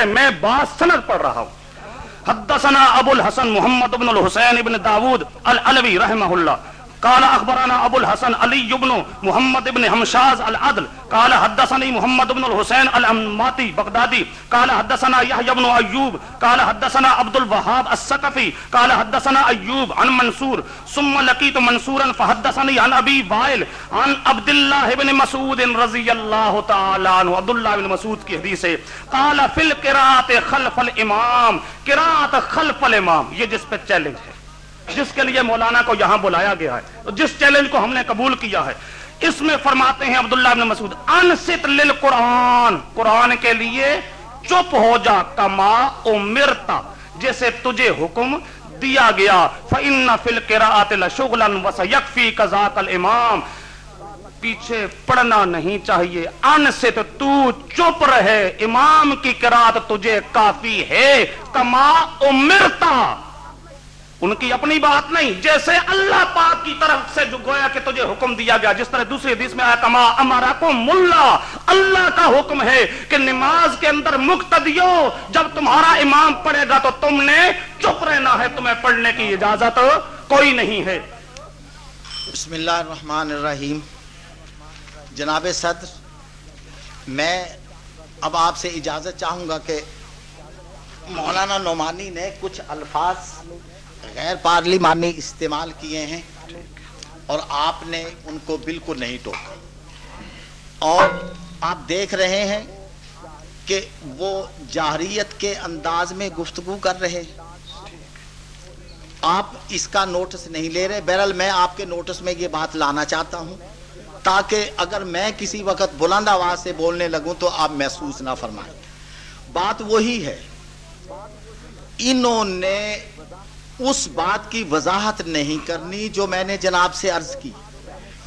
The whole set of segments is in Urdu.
ہیں میں بات سند پڑھ رہا ہوں۔ حدثنا ابو الحسن محمد بن الحسین ابن داود العلوی رحمہ اللہ۔ قال اخبرنا ابو الحسن علی بن محمد بن حمشاز العدل۔ قال حدثني محمد بن الحسين الاماتي بغدادي قال حدثنا يحيى بن ايوب قال حدثنا عبد الوهاب الثقفي قال حدثنا ايوب عن منصور، ثم لقيت منصورا فحدثني عن ابي وائل عن عبد الله بن مسعود رضي الله تعالى عنه عبد الله بن مسعود کی حدیث ہے، قال في القراءه خلف الامام قراءه خلف الامام، یہ جس پہ چیلنج ہے، جس کے لیے مولانا کو یہاں بلایا گیا ہے، جس چیلنج کو ہم نے قبول کیا ہے۔ اس میں فرماتے ہیں عبداللہ بن مسعود انست للقرآن، قرآن کے لیے چپ ہو جا، کما امرتا جیسے تجھے حکم دیا گیا، فَإِنَّ فِي الْقِرَاءَةِ لَشُغْلًا وَسَيَكْفِي كَذَاكَ الْإِمَامِ۔ پیچھے پڑھنا نہیں چاہیے ان سے تو تو چپ رہے، امام کی قرآت تجھے کافی ہے، کما امرتا ان کی اپنی بات نہیں، جیسے اللہ پاک کی طرف سے جو گویا کہ تجھے حکم دیا گیا، جس طرح دوسری حدیث میں آیا، کما امارا کو ملا، اللہ کا حکم ہے کہ نماز کے اندر مقتدیو جب تمہارا امام پڑھے گا تو تم نے چپ رہنا ہے، تمہیں پڑھنے کی اجازت کوئی نہیں ہے۔ بسم اللہ الرحمن الرحیم۔ جناب صدر، میں اب آپ سے اجازت چاہوں گا کہ مولانا نعمانی نے کچھ الفاظ غیر پارلیمانی استعمال کیے ہیں اور آپ نے ان کو بالکل نہیں ٹوکا۔ اور آپ دیکھ رہے ہیں کہ وہ جاہریت کے انداز میں گفتگو کر رہے آپ اس کا نوٹس نہیں لے رہے۔ بہرحال میں آپ کے نوٹس میں یہ بات لانا چاہتا ہوں تاکہ اگر میں کسی وقت بلند آواز سے بولنے لگوں تو آپ محسوس نہ فرمائیں۔ بات وہی ہے۔ انہوں نے اس بات کی وضاحت نہیں کرنی جو میں نے جناب سے عرض کی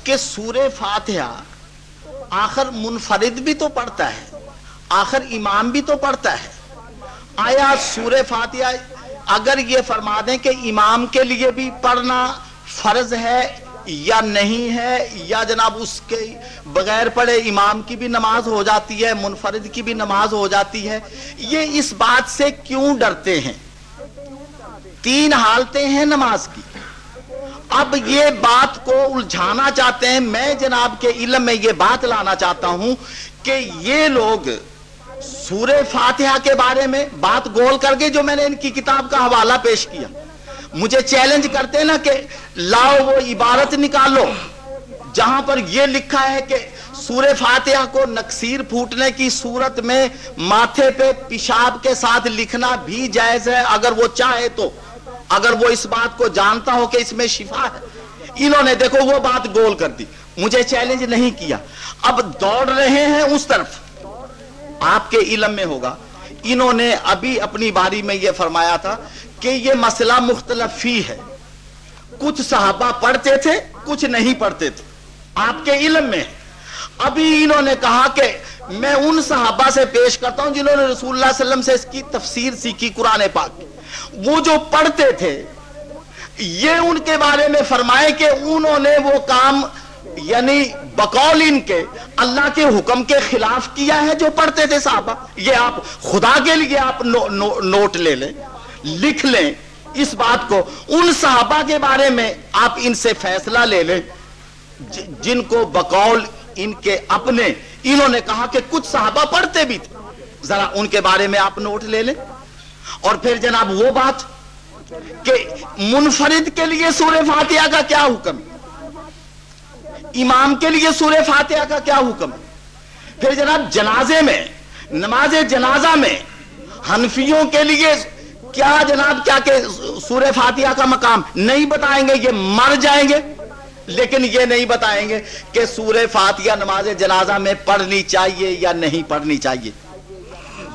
کہ سور فاتحہ آخر منفرد بھی تو پڑھتا ہے، آخر امام بھی تو پڑھتا ہے۔ آیا سور فاتحہ اگر یہ فرما دیں کہ امام کے لیے بھی پڑھنا فرض ہے یا نہیں ہے یا جناب اس کے بغیر پڑھے امام کی بھی نماز ہو جاتی ہے، منفرد کی بھی نماز ہو جاتی ہے، یہ اس بات سے کیوں ڈرتے ہیں؟ تین حالتیں ہیں نماز کی۔ اب یہ بات کو الجھانا چاہتے ہیں۔ میں جناب کے علم میں یہ بات لانا چاہتا ہوں کہ یہ لوگ سور فاتحہ کے بارے میں بات گول کر کے جو میں نے ان کی کتاب کا حوالہ پیش کیا۔ مجھے چیلنج کرتے نا کہ لاؤ وہ عبارت نکالو۔ جہاں پر یہ لکھا ہے کہ سور فاتحہ کو نقصیر پھوٹنے کی صورت میں ماتھے پہ پیشاب کے ساتھ لکھنا بھی جائز ہے۔ اگر وہ چاہے تو۔ اگر وہ اس بات کو جانتا ہو کہ اس میں شفا ہے، انہوں نے دیکھو وہ بات گول کر دی۔ مجھے چیلنج نہیں کیا۔ اب دوڑ رہے ہیں اس طرف۔ آپ کے علم میں ہوگا۔ انہوں نے ابھی اپنی باری میں یہ فرمایا تھا کہ یہ مسئلہ مختلف ہی ہے۔ کچھ صحابہ پڑھتے تھے، کچھ نہیں پڑھتے تھے۔ آپ کے علم میں۔ ابھی انہوں نے کہا کہ میں ان صحابہ سے پیش کرتا ہوں جنہوں نے رسول اللہ علیہ وسلم سے اس کی تفسیر سیکھی قرآن پاک۔ وہ جو پڑھتے تھے یہ ان کے بارے میں فرمائے کہ انہوں نے وہ کام یعنی بقول ان کے اللہ کے حکم کے خلاف کیا ہے جو پڑھتے تھے صحابہ؟ یہ آپ خدا کے لیے آپ نو, نو, نوٹ لے لیں لکھ لیں اس بات کو۔ ان صحابہ کے بارے میں آپ ان سے فیصلہ لے لیں۔ جن کو بقول ان کے اپنے انہوں نے کہا کہ کچھ صحابہ پڑھتے بھی تھے۔ ذرا ان کے بارے میں آپ نوٹ لے لیں۔ اور پھر جناب وہ بات کہ منفرد کے لیے سورہ فاتحہ کا کیا حکم؟ امام کے لیے سورہ فاتحہ کا کیا حکم؟ ہے پھر جناب جنازے میں، نماز جنازہ میں حنفیوں کے لیے کیا جناب، کیا کہ سورہ فاتحہ کا مقام؟ نہیں بتائیں گے، یہ مر جائیں گے۔ لیکن یہ نہیں بتائیں گے کہ سورہ فاتحہ نماز جنازہ میں پڑھنی چاہیے یا نہیں پڑھنی چاہیے۔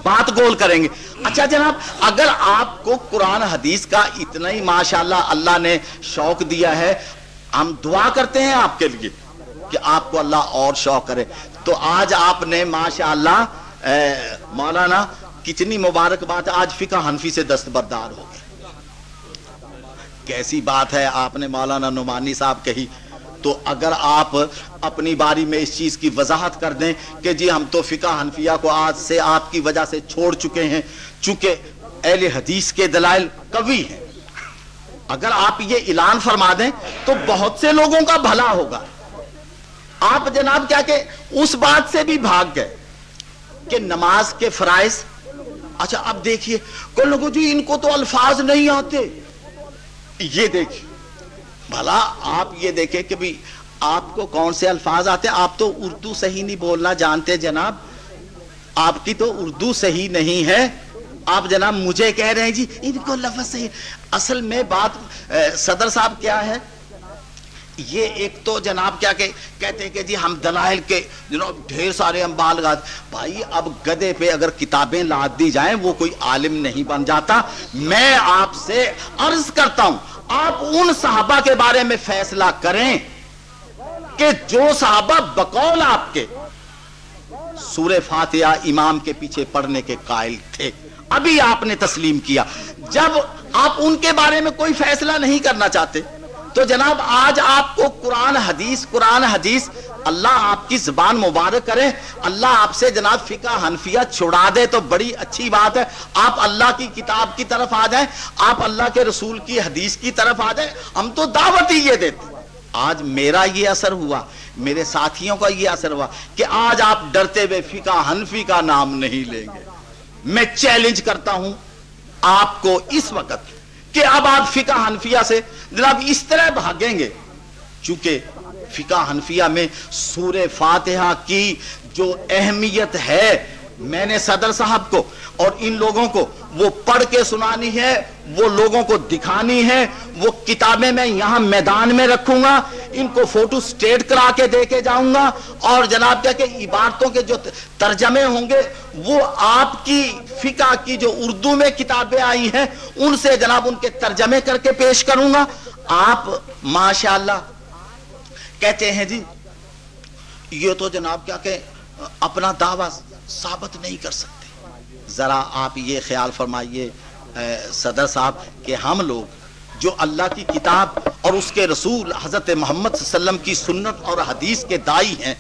بات گول کریں گے۔ اچھا جناب، اگر آپ کو قرآن حدیث کا اتنا ہی ماشاءاللہ اللہ نے شوق دیا ہے، ہم دعا کرتے ہیں آپ کے لیے کہ آپ کو اللہ اور شوق کرے۔ تو آج آپ نے ماشاءاللہ مولانا، کتنی مبارک بات آج فقہ حنفی سے دستبردار ہو گئے کیسی بات ہے، آپ نے مولانا نعمانی صاحب کہی۔ تو اگر آپ اپنی باری میں اس چیز کی وضاحت کر دیں کہ جی ہم تو فقہ حنفیہ کو آج سے آپ کی وجہ سے چھوڑ چکے ہیں، چونکہ اہل حدیث کے دلائل قوی ہیں۔ اگر آپ یہ اعلان فرما دیں تو بہت سے لوگوں کا بھلا ہوگا۔ آپ جناب کیا کہ اس بات سے بھی بھاگ گئے کہ نماز کے فرائض۔ اچھا اب دیکھیے کوئی لوگوں جی ان کو تو الفاظ نہیں آتے۔ یہ دیکھیے بھلا آپ یہ دیکھیں کہ بھی آپ کو کون سے الفاظ آتے ہیں؟ آپ تو اردو صحیح نہیں بولنا جانتے جناب۔ آپ کی تو اردو صحیح نہیں ہے۔ آپ جناب مجھے کہہ رہے ہیں جی ان کو لفظ صحیح اصل میں بات صدر صاحب کیا ہے؟ یہ ایک تو جناب کیا کہ، کہتے ہیں کہ جی ہم دلائل کے جناب ڈھیر سارے ہم بالغات بھائی، اب گدے پہ اگر کتابیں لاد دی جائیں، وہ کوئی عالم نہیں بن جاتا۔ میں آپ سے عرض کرتا ہوں آپ ان صحابہ کے بارے میں فیصلہ کریں کہ جو صحابہ بقول آپ کے سور فاتحہ امام کے پیچھے پڑھنے کے قائل تھے۔ ابھی آپ نے تسلیم کیا۔ جب آپ ان کے بارے میں کوئی فیصلہ نہیں کرنا چاہتے تو جناب آج آپ کو قرآن حدیث قرآن حدیث، اللہ آپ کی زبان مبارک کرے، اللہ آپ سے جناب فقہ حنفیہ چھڑا دے تو بڑی اچھی بات ہے۔ آپ اللہ کی کتاب کی طرف آ جائیں، آپ اللہ کے رسول کی حدیث کی طرف آ جائیں، ہم تو دعوت ہی یہ دیتے آج میرا یہ اثر ہوا، میرے ساتھیوں کا یہ اثر ہوا کہ آج آپ ڈرتے ہوئے فقہ حنفی کا نام نہیں لیں گے۔ میں چیلنج کرتا ہوں آپ کو اس وقت کہ اب آپ فقہ حنفیہ سے جناب اس طرح بھاگیں گے۔ چونکہ فقہ حنفیہ میں سور فاتحہ کی جو اہمیت ہے میں نے صدر صاحب کو اور ان لوگوں کو وہ پڑھ کے سنانی ہے، وہ لوگوں کو دکھانی ہے، وہ کتابیں میں یہاں میدان میں رکھوں گا، ان کو فوٹو سٹیٹ کرا کے دے کے جاؤں گا اور جناب کیا کہ عبارتوں کے جو ترجمے ہوں گے، وہ آپ کی فقہ کی جو اردو میں کتابیں آئی ہیں، ان سے جناب ان کے ترجمے کر کے پیش کروں گا۔ آپ ماشاءاللہ کہتے ہیں جی یہ تو جناب کیا کہ اپنا دعویٰ ثابت نہیں کر سکتے۔ ذرا آپ یہ خیال فرمائیے صدر صاحب، کہ ہم لوگ جو اللہ کی کتاب اور اس کے رسول حضرت محمد صلی اللہ علیہ وسلم کی سنت اور حدیث کے دائی ہیں،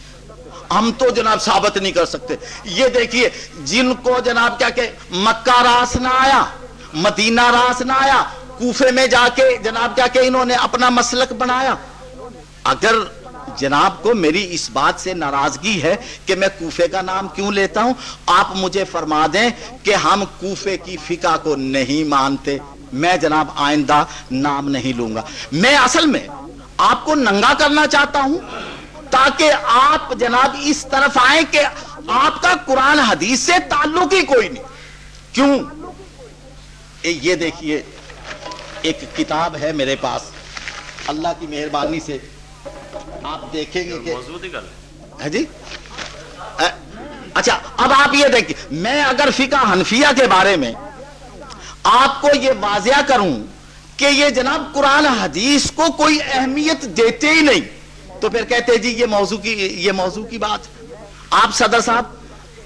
ہم تو جناب ثابت نہیں کر سکتے۔ یہ دیکھیے، جن کو جناب کیا کہ مکہ راس نہ آیا، مدینہ راس نہ آیا، کوفے میں جا کے جناب کیا کہ انہوں نے اپنا مسلک بنایا۔ اگر جناب کو میری اس بات سے ناراضگی ہے کہ میں کوفے کا نام کیوں لیتا ہوں؟ آپ مجھے فرما دیں کہ ہم کوفے کی فقہ کو نہیں مانتے۔ میں جناب آئندہ نام نہیں لوں گا۔ میں اصل میں آپ کو ننگا کرنا چاہتا ہوں تاکہ آپ جناب اس طرف آئیں کہ آپ کا قرآن حدیث سے تعلق ہی کوئی نہیں۔ کیوں؟ یہ دیکھیے، ایک کتاب ہے میرے پاس۔ اللہ کی مہربانی سے آپ دیکھیں گے کہ جی؟ اچھا اب آپ یہ دیکھیں میں اگر فقہ حنفیہ کے بارے میں آپ کو یہ واضح کروں کہ یہ جناب قرآن حدیث کو کوئی اہمیت دیتے ہی نہیں تو پھر کہتے جی یہ موضوع کی یہ موضوع کی بات۔ آپ صدر صاحب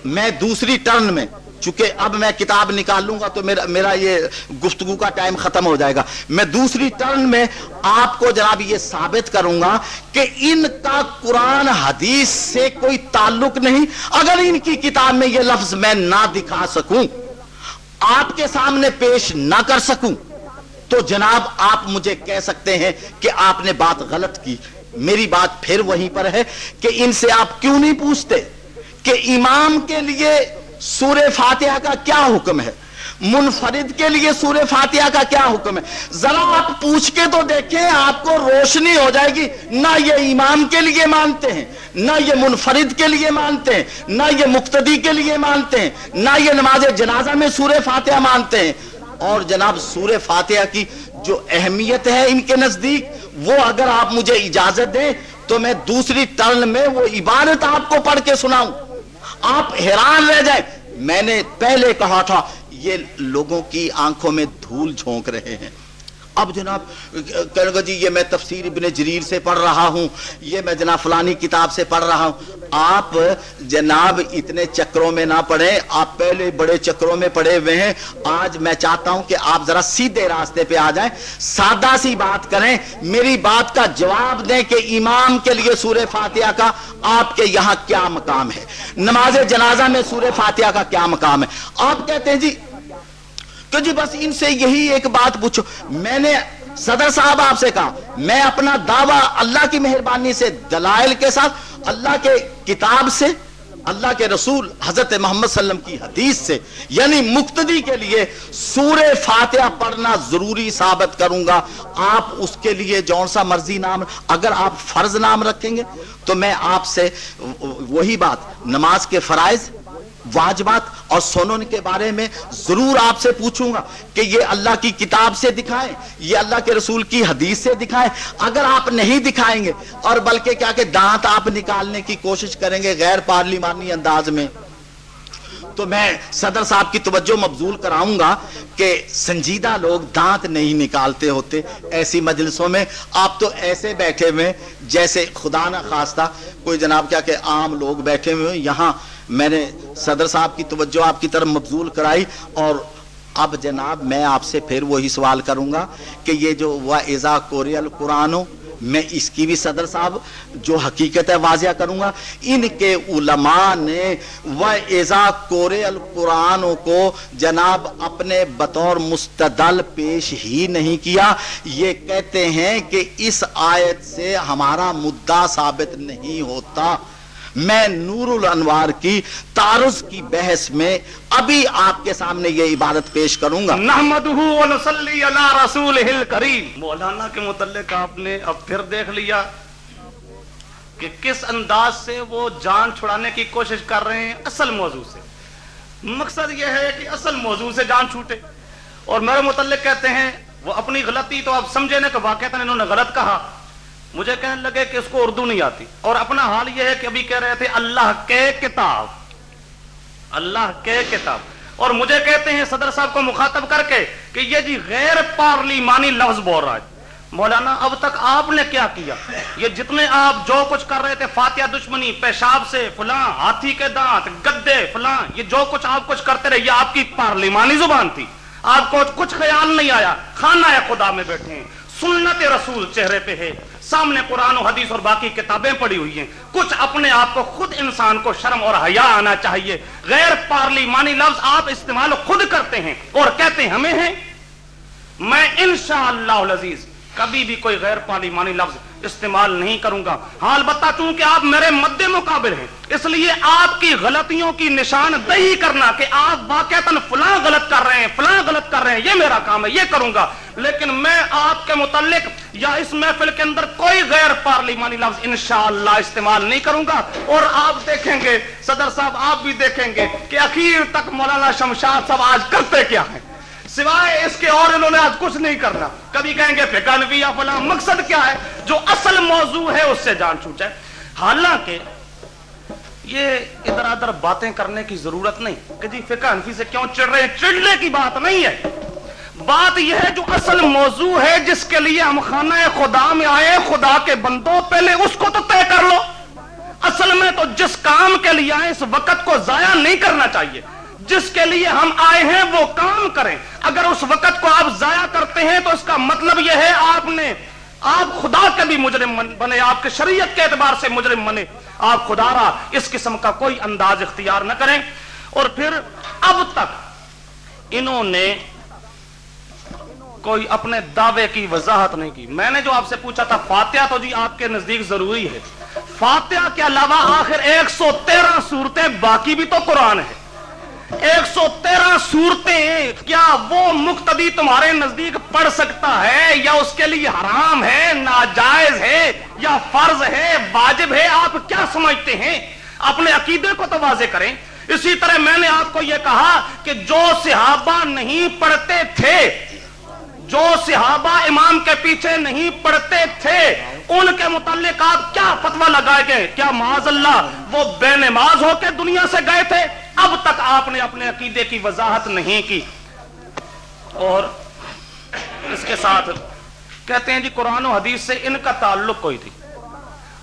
میں دوسری ٹرن میں چونکہ اب میں کتاب نکال لوں گا تو میرا میرا یہ گفتگو کا ٹائم ختم ہو جائے گا۔ میں دوسری ٹرن میں آپ کو جناب یہ ثابت کروں گا کہ ان کا قرآن حدیث سے کوئی تعلق نہیں۔ اگر ان کی کتاب میں یہ لفظ میں نہ دکھا سکوں، آپ کے سامنے پیش نہ کر سکوں، تو جناب آپ مجھے کہہ سکتے ہیں کہ آپ نے بات غلط کی۔ میری بات پھر وہیں پر ہے کہ ان سے آپ کیوں نہیں پوچھتے کہ امام کے لیے سور فاتحہ کا کیا حکم ہے؟ منفرد کے لیے سور فاتحہ کا کیا حکم ہے؟ ذرا آپ پوچھ کے تو دیکھیں، آپ کو روشنی ہو جائے گی۔ نہ یہ امام کے لیے مانتے ہیں، نہ یہ منفرد کے لیے مانتے ہیں، نہ یہ مقتدی کے لیے مانتے ہیں، نہ یہ نماز جنازہ میں سور فاتحہ مانتے ہیں۔ اور جناب سور فاتحہ کی جو اہمیت ہے ان کے نزدیک، وہ اگر آپ مجھے اجازت دیں، تو میں دوسری ٹرن میں وہ عبارت آپ کو پڑھ کے سناؤں۔ آپ حیران رہ جائیں۔ میں نے پہلے کہا تھا، یہ لوگوں کی آنکھوں میں دھول جھونک رہے ہیں۔ اب جناب، کہنے گا جی یہ میں تفسیر ابن جریر سے پڑھ رہا ہوں، یہ میں جناب فلانی کتاب سے پڑھ رہا ہوں۔ آپ جناب اتنے چکروں میں نہ پڑھیں، آپ پہلے بڑے چکروں میں پڑے ہوئے ہیں۔ آج میں چاہتا ہوں کہ آپ ذرا سیدھے راستے پہ آ جائیں، سادہ سی بات کریں۔ میری بات کا جواب دیں کہ امام کے لیے سورہ فاتحہ کا آپ کے یہاں کیا مقام ہے؟ نماز جنازہ میں سورہ فاتحہ کا کیا مقام ہے؟ آپ کہتے ہیں جی تو جی بس ان سے یہی ایک بات پوچھو۔ میں نے صدر صاحب آپ سے کہا، میں اپنا دعویٰ اللہ کی مہربانی سے، دلائل کے ساتھ اللہ کے کتاب سے، اللہ کے رسول حضرت محمد صلی اللہ علیہ وسلم کی حدیث سے یعنی مقتدی کے لیے سور فاتحہ پڑھنا ضروری ثابت کروں گا۔ آپ اس کے لیے جون سا مرضی نام، اگر آپ فرض نام رکھیں گے تو میں آپ سے وہی بات، نماز کے فرائض واجبات اور سنن کے بارے میں ضرور آپ سے پوچھوں گا کہ یہ اللہ کی کتاب سے دکھائیں، یہ اللہ کے رسول کی حدیث سے دکھائیں۔ اگر آپ نہیں دکھائیں گے اور بلکہ کیا کہ دانت آپ نکالنے کی کوشش کریں گے غیر پارلیمانی انداز میں، تو میں صدر صاحب کی توجہ مبزول کراؤں گا کہ سنجیدہ لوگ دانت نہیں نکالتے ہوتے ایسی مجلسوں میں۔ آپ تو ایسے بیٹھے ہوئے جیسے خدا نہ خواستہ کوئی جناب کیا کہ عام لوگ بیٹھے ہوئے یہاں میں نے صدر صاحب کی توجہ آپ کی طرف مبزول کرائی اور اب جناب میں آپ سے پھر وہی سوال کروں گا کہ یہ جو وہ کوریل قرآن میں اس کی بھی صدر صاحب جو حقیقت ہے واضح کروں گا۔ ان کے علماء نے وہ ایزا کورے القرآن کو جناب اپنے بطور مستدل پیش ہی نہیں کیا۔ یہ کہتے ہیں کہ اس آیت سے ہمارا مدعا ثابت نہیں ہوتا۔ میں نور الانوار کی تارز کی بحث میں ابھی آپ کے سامنے یہ عبادت پیش کروں گا۔ رسول کریم مولانا کے متعلق آپ نے اب پھر دیکھ لیا کہ کس انداز سے وہ جان چھڑانے کی کوشش کر رہے ہیں اصل موضوع سے۔ مقصد یہ ہے کہ اصل موضوع سے جان چھوٹے۔ اور میرے متعلق کہتے ہیں، وہ اپنی غلطی تو آپ سمجھے نا کہ واقع انہوں نے غلط کہا۔ مجھے کہنے لگے کہ اس کو اردو نہیں آتی۔ اور اپنا حال یہ ہے کہ ابھی کہہ رہے تھے، اللہ کے کتاب۔ اللہ کے کتاب۔ اور مجھے کہتے ہیں، صدر صاحب کو مخاطب کر کے کہ یہ جی غیر پارلیمانی لفظ بول رہا ہے۔ مولانا، اب تک آپ نے کیا کیا؟ یہ جتنے آپ جو کچھ کر رہے تھے، فاتحہ دشمنی، پیشاب سے فلاں ہاتھی کے دانت، گدے، فلاں، یہ جو کچھ آپ کچھ کرتے رہے، یہ آپ کی پارلیمانی زبان تھی۔ آپ کو کچھ خیال نہیں آیا۔ خانہ خدا میں بیٹھے ہیں۔ سنت رسول چہرے پہ ہے۔ سامنے قرآن و حدیث اور باقی کتابیں پڑی ہوئی ہیں۔ کچھ اپنے آپ کو خود انسان کو شرم اور حیا آنا چاہیے۔ غیر پارلیمانی لفظ آپ استعمال خود کرتے ہیں اور کہتے ہیں، ہمیں ہیں؟ میں انشاءاللہ العزیز، کبھی بھی کوئی غیر پارلیمانی لفظ استعمال نہیں کروں گا۔ ہاں البتہ چونکہ آپ میرے مد مقابل ہیں، اس لیے آپ کی غلطیوں کی نشان دہی کرنا کہ آپ واقع فلاں غلط کر رہے ہیں، فلاں غلط کر رہے ہیں، یہ میرا کام ہے، یہ کروں گا۔ لیکن میں آپ کے متعلق یا اس محفل کے اندر کوئی غیر پارلیمانی لفظ انشاءاللہ استعمال نہیں کروں گا۔ اور آپ دیکھیں گے، صدر صاحب، آپ بھی دیکھیں گے کہ اخیر تک مولانا شمشاد صاحب آج کرتے کیا ہیں۔ سوائے اس کے اور انہوں نے آج کچھ نہیں کرنا۔ کبھی کہیں گے فکانوی یا فلاں، مقصد کیا ہے؟ جو اصل موضوع ہے اس سے جان چھوٹ جائے حالانکہ یہ ادھر ادھر باتیں کرنے کی ضرورت نہیں کہ جی فقہ انفی سے کیوں چڑھ رہے ہیں؟ چڑھنے کی بات نہیں ہے۔ بات یہ ہے جو اصل موضوع ہے جس کے لیے ہم خانہ خدا میں آئے، خدا کے بندوں، پہلے اس کو تو طے کر لو۔ اصل میں تو جس کام کے لیے آئے، اس وقت کو ضائع نہیں کرنا چاہیے۔ جس کے لیے ہم آئے ہیں وہ کام کریں۔ اگر اس وقت کو آپ ضائع کرتے ہیں تو اس کا مطلب یہ ہے آپ نے آپ خدا کے بھی مجرم بنے، آپ کے شریعت کے اعتبار سے مجرم بنے۔ آپ خدا را اس قسم کا کوئی انداز اختیار نہ کریں۔ اور پھر اب تک انہوں نے کوئی اپنے دعوے کی وضاحت نہیں کی۔ میں نے جو آپ سے پوچھا تھا، فاتحہ تو جی آپ کے نزدیک ضروری ہے۔ فاتحہ کے علاوہ آخر ایک سو تیرہ صورتیں باقی بھی تو قرآن ہے۔ ایک سو تیرہ صورتیں کیا وہ مقتدی تمہارے نزدیک پڑھ سکتا ہے یا اس کے لیے حرام ہے، ناجائز ہے یا فرض ہے، واجب ہے؟ آپ کیا سمجھتے ہیں؟ اپنے عقیدے کو تو واضح کریں۔ اسی طرح میں نے آپ کو یہ کہا کہ جو صحابہ نہیں پڑھتے تھے، جو صحابہ امام کے پیچھے نہیں پڑھتے تھے، ان کے متعلق آپ کیا فتوا لگائے گئے؟ کیا معاذ اللہ وہ بے نماز ہو کے دنیا سے گئے تھے؟ اب تک آپ نے اپنے عقیدے کی وضاحت نہیں کی۔ اور اس کے ساتھ کہتے ہیں جی قرآن و حدیث سے ان کا تعلق کوئی تھی۔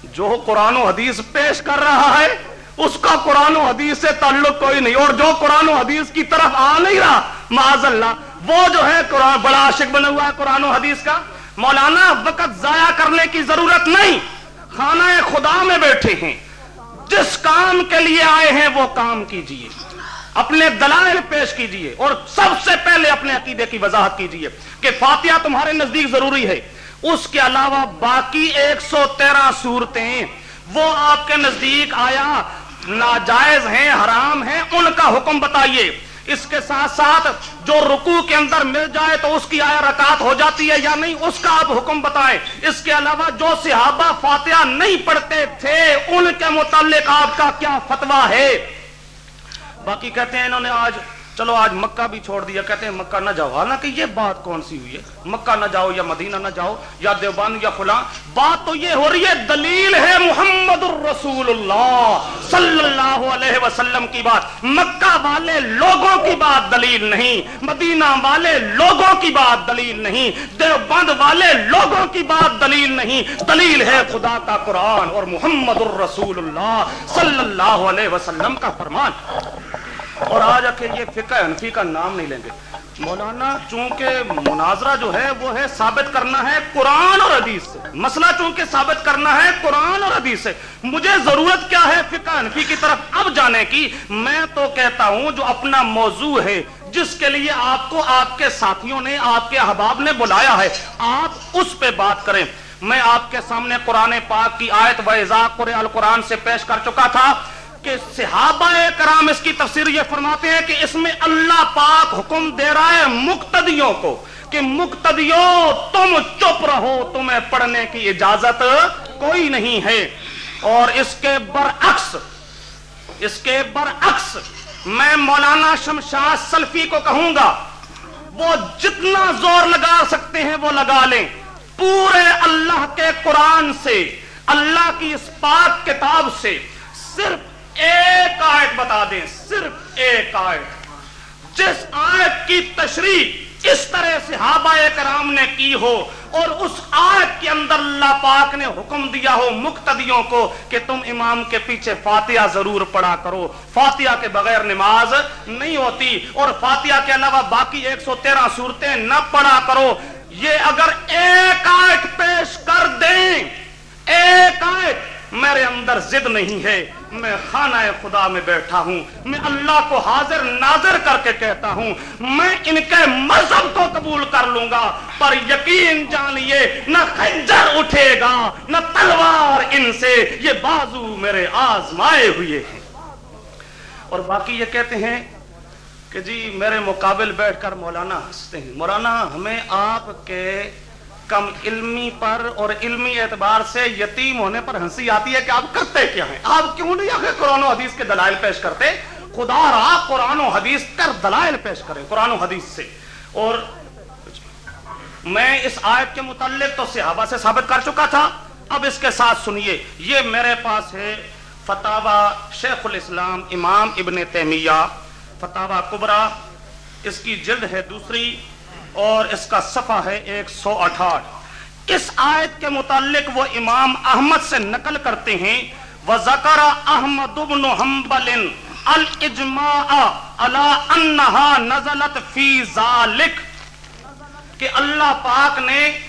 جو قرآن و حدیث پیش کر رہا ہے، اس کا قرآن و حدیث سے تعلق کوئی نہیں۔ اور جو قرآن و حدیث کی طرف آ نہیں رہا، معاذ اللہ، وہ جو ہے قرآن، بڑا عاشق بنا ہوا ہے قرآن و حدیث کا۔ مولانا، وقت ضائع کرنے کی ضرورت نہیں۔ خانہ خدا میں بیٹھے ہیں۔ جس کام کے لیے آئے ہیں وہ کام کیجیے۔ اپنے دلائل پیش کیجیے اور سب سے پہلے اپنے عقیدے کی وضاحت کیجیے کہ فاتحہ تمہارے نزدیک ضروری ہے۔ اس کے علاوہ باقی ایک سو تیرہ صورتیں وہ آپ کے نزدیک آیا، ناجائز ہیں، حرام ہیں، ان کا حکم بتائیے۔ اس کے ساتھ ساتھ جو رکو کے اندر مل جائے تو اس کی آیا رکعت ہو جاتی ہے یا نہیں، اس کا آپ حکم بتائیں۔ اس کے علاوہ جو صحابہ فاتحہ نہیں پڑھتے تھے، ان کے متعلق آپ کا کیا فتویٰ ہے؟ باقی کہتے ہیں انہوں نے آج چلو آج مکہ بھی چھوڑ دیا، کہتے ہیں مکہ نہ جاؤ۔ حالانکہ یہ بات کون سی ہوئی ہے؟ مکہ نہ جاؤ یا مدینہ نہ جاؤ یا دیوبند یا فلاں، بات تو یہ ہو رہی ہے، دلیل ہے محمد الرسول اللہ صلی اللہ علیہ وسلم کی بات۔ مکہ والے لوگوں کی بات دلیل نہیں، مدینہ والے لوگوں کی بات دلیل نہیں، دیوبند والے لوگوں کی بات دلیل نہیں۔ دلیل ہے خدا کا قرآن اور محمد الرسول اللہ صلی اللہ علیہ وسلم کا فرمان۔ اور آج کے یہ فقہ انفی کا نام نہیں لیں گے۔ مولانا، چونکہ مناظرہ جو ہے وہ ہے ثابت کرنا ہے قرآن اور حدیث سے۔ مسئلہ چونکہ ثابت کرنا ہے قرآن اور حدیث سے۔ مجھے ضرورت کیا ہے فقہ انفی کی طرف اب جانے کی؟ میں تو کہتا ہوں جو اپنا موضوع ہے، جس کے لیے آپ کو آپ کے ساتھیوں نے، آپ کے احباب نے بلایا ہے، آپ اس پہ بات کریں۔ میں آپ کے سامنے قرآن پاک کی آیت و القرآن سے پیش کر چکا تھا۔ کہ صحابہ کرام اس کی تفسیر یہ فرماتے ہیں کہ اس میں اللہ پاک حکم دے رہا ہے مقتدیوں کو کہ مقتدیوں، تم چپ رہو، تمہیں پڑھنے کی اجازت کوئی نہیں ہے۔ اور اس کے برعکس، اس کے برعکس میں مولانا شمشاد سلفی کو کہوں گا، وہ جتنا زور لگا سکتے ہیں وہ لگا لیں۔ پورے اللہ کے قرآن سے، اللہ کی اس پاک کتاب سے صرف ایک آیت بتا دیں، صرف ایک آیت۔ جس آیت کی تشریح اس طرح صحابہ کرام نے کی ہو اور اس آیت کے اندر اللہ پاک نے حکم دیا ہو مقتدیوں کو کہ تم امام کے پیچھے فاتحہ ضرور پڑھا کرو۔ فاتحہ کے بغیر نماز نہیں ہوتی اور فاتحہ کے علاوہ باقی ایک سو تیرہ صورتیں نہ پڑھا کرو۔ یہ اگر ایک آیت پیش کر دیں، ایک آیت میرے اندر زد نہیں ہے۔ میں خانہ خدا میں بیٹھا ہوں، میں اللہ کو حاضر ناظر کر کے کہتا ہوں، میں ان کے مذہب کو قبول کر لوں گا، پر یقین جانیے، نہ خنجر اٹھے گا، نہ تلوار ان سے، یہ بازو میرے آزمائے ہوئے ہیں۔ اور باقی یہ کہتے ہیں کہ جی میرے مقابل بیٹھ کر مولانا ہنستے ہیں۔ مولانا، ہمیں آپ کے کم علمی پر اور علمی اعتبار سے یتیم ہونے پر ہنسی آتی ہے کہ آپ کرتے کیا ہیں؟ آپ کیوں نہیں آخر قرآن و حدیث کے دلائل پیش کرتے؟ خدا را قرآن و حدیث کر دلائل پیش کریں قرآن و حدیث سے۔ اور میں اس آیت کے متعلق تو صحابہ سے ثابت کر چکا تھا۔ اب اس کے ساتھ سنیے، یہ میرے پاس ہے فتح شیخ الاسلام امام ابن تیمیہ فتح کبرا۔ اس کی جلد ہے دوسری۔ اور اس کا صفحہ ہے ایک سو اٹھاٹھ۔ اس آیت کے متعلق وہ امام احمد سے نقل کرتے ہیں، وَذَكَرَ أَحْمَدُ بْنُ حَنْبَلٍ الْإِجْمَاءَ عَلَىٰ أَنَّهَا نَزَلَتْ فِي ذَالِكَ کہ اللہ پاک نے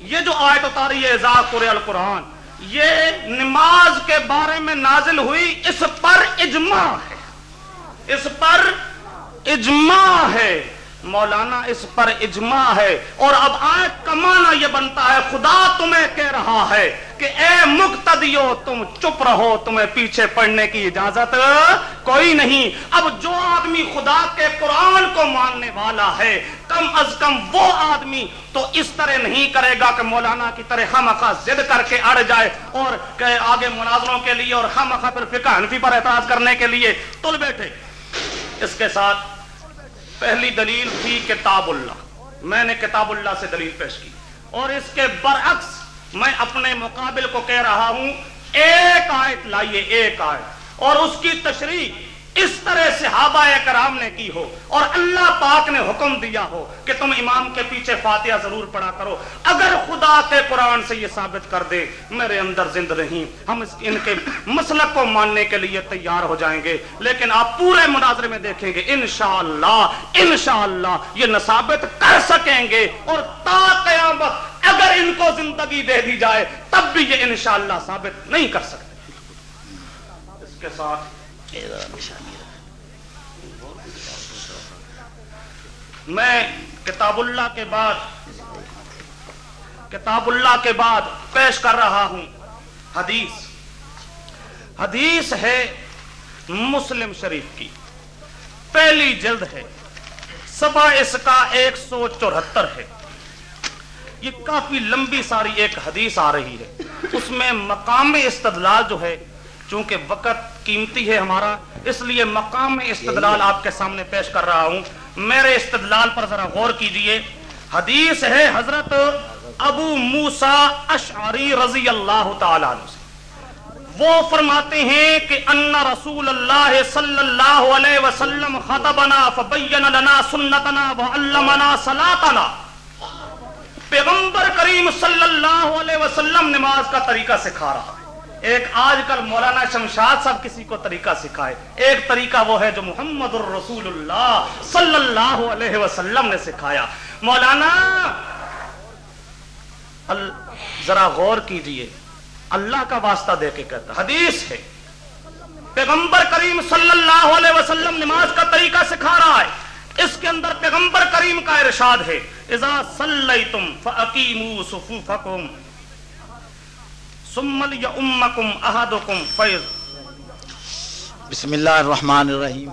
یہ جو آیت اتاری ہے ذاکر القرآن، یہ نماز کے بارے میں نازل ہوئی اس پر اجماع ہے۔ اس پر اجماع ہے۔ مولانا اس پر اجماع ہے اور اب آیت کا معنی یہ بنتا ہے، خدا تمہیں کہہ رہا ہے کہ اے مقتدیو، تم چپ رہو، تمہیں پیچھے پڑھنے کی اجازت کوئی نہیں۔ اب جو آدمی خدا کے قرآن کو ماننے والا ہے، کم از کم وہ آدمی تو اس طرح نہیں کرے گا کہ مولانا کی طرح ہم زد کر کے اڑ جائے اور کہ آگے مناظروں کے لیے اور ہم پھر فقہ حنفی پر اعتراض کرنے کے لیے۔ تل بیٹھے، اس کے ساتھ پہلی دلیل تھی کتاب اللہ۔ میں نے کتاب اللہ سے دلیل پیش کی۔ اور اس کے برعکس میں اپنے مقابل کو کہہ رہا ہوں، ایک آیت لائیے، ایک آیت۔ اور اس کی تشریح اس طرح صحابہ کرام نے کی ہو اور اللہ پاک نے حکم دیا ہو کہ تم امام کے پیچھے فاتحہ ضرور پڑھا کرو۔ اگر خدا کے قرآن سے یہ ثابت کر دے، میرے اندر زند نہیں۔ ہم ان کے مسلک کو ماننے کے لیے تیار ہو جائیں گے۔ لیکن آپ پورے مناظرے میں دیکھیں گے، انشاءاللہ انشاءاللہ، یہ نہ ثابت کر سکیں گے۔ اور تا قیامت اگر ان کو زندگی دے دی جائے، تب بھی یہ انشاءاللہ ثابت نہیں کر سکتے۔ اس کے ساتھ میں کتاب اللہ کے بعد کتاب اللہ کے بعد پیش کر رہا ہوں حدیث۔ حدیث ہے مسلم شریف کی۔ پہلی جلد ہے۔ سبا اس کا ایک سو چوہتر ہے۔ یہ کافی لمبی ساری ایک حدیث آ رہی ہے۔ اس میں مقام استدلال جو ہے چونکہ وقت قیمتی ہے ہمارا، اس لیے مقام میں استدلال آپ کے سامنے پیش کر رہا ہوں۔ میرے استدلال پر ذرا غور کیجیے۔ حدیث ہے حضرت ابو موسا اشعری رضی اللہ تعالی عنہ سے۔ وہ فرماتے ہیں کہ ان رسول اللہ صلی اللہ علیہ وسلم خطبنا فبین لنا سنتنا وعلمنا صلاتنا۔ پیغمبر کریم صلی اللہ علیہ وسلم نماز کا طریقہ سکھا رہا۔ ہے ایک آج کل مولانا شمشاد صاحب کسی کو طریقہ سکھائے۔ ایک طریقہ وہ ہے جو محمد الرسول اللہ صلی اللہ علیہ وسلم نے سکھایا۔ مولانا ذرا غور کیجیے۔ اللہ کا واسطہ دے کے کہتا حدیث ہے۔ پیغمبر کریم صلی اللہ علیہ وسلم نماز کا طریقہ سکھا رہا ہے۔ اس کے اندر پیغمبر کریم کا ارشاد ہے۔ اذا صلیتم فاقیموا صفوفکم۔ سمل یا امکم احدکم فیض۔ بسم اللہ الرحمن الرحیم۔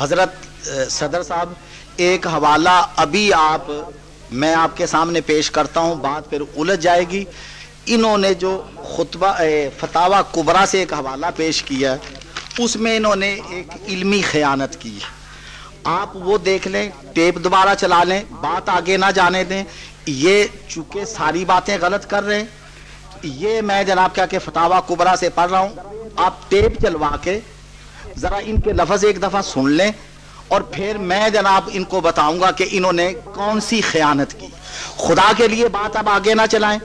حضرت صدر صاحب، ایک حوالہ ابھی آپ، میں آپ کے سامنے پیش کرتا ہوں، بات پھر الجھ جائے گی۔ انہوں نے جو خطبہ فتح کبرا سے ایک حوالہ پیش کیا ہے اس میں انہوں نے ایک علمی خیانت کی۔ آپ وہ دیکھ لیں، ٹیپ دوبارہ چلا لیں، بات آگے نہ جانے دیں۔ یہ چونکہ ساری باتیں غلط کر رہے ہیں یہ میں جناب کیا کہ فتح کبرا سے پڑھ رہا ہوں۔ آپ ٹیپ چلوا کے ذرا ان کے لفظ ایک دفعہ سن لیں اور پھر میں جناب ان کو بتاؤں گا کہ انہوں نے کون سی خیانت کی۔ خدا کے لیے بات اب آگے نہ چلائیں۔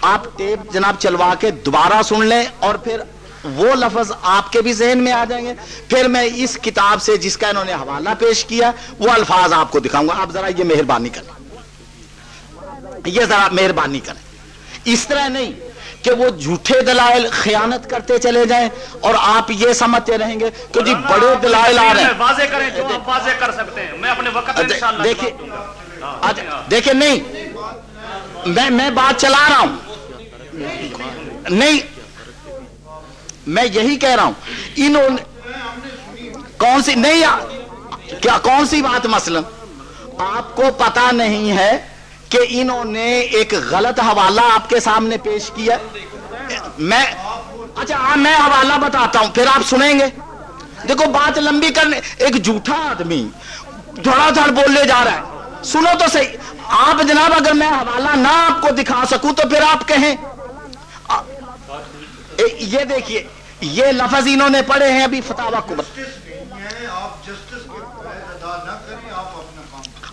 آپ ٹیپ جناب چلوا کے دوبارہ سن لیں اور پھر وہ لفظ آپ کے بھی ذہن میں آ جائیں گے۔ پھر میں اس کتاب سے جس کا انہوں نے حوالہ پیش کیا، وہ الفاظ آپ کو دکھاؤں گا۔ آپ ذرا یہ مہربانی کریں۔ یہ ذرا مہربانی کریں۔ اس طرح نہیں کہ وہ جھوٹے دلائل خیانت کرتے چلے جائیں اور آپ یہ سمجھتے رہیں گے کہ جی بڑے دلائل آ رہے ہیں۔ واضح کریں جو آپ واضح کر سکتے ہیں۔ میں اپنے وقت انشاءاللہ دیکھیں ہاں، دیکھیں نہیں میں میں بات چلا رہا ہوں۔ نہیں میں یہی کہہ رہا ہوں۔ انہوں نے کون سی نہیں کیا کون سی بات مثلا؟ آپ کو پتا نہیں ہے کہ انہوں نے ایک غلط حوالہ آپ کے سامنے پیش کیا۔ میں اچھا میں حوالہ بتاتا ہوں، پھر آپ سنیں گے۔ دیکھو، بات لمبی کرنے ایک جھوٹا آدمی تھوڑا تھوڑا بولنے جا رہا ہے۔ سنو تو صحیح۔ آپ جناب، اگر میں حوالہ نہ آپ کو دکھا سکوں تو پھر آپ کہیں۔ یہ دیکھیے، یہ لفظ انہوں نے پڑھے ہیں ابھی فتح کو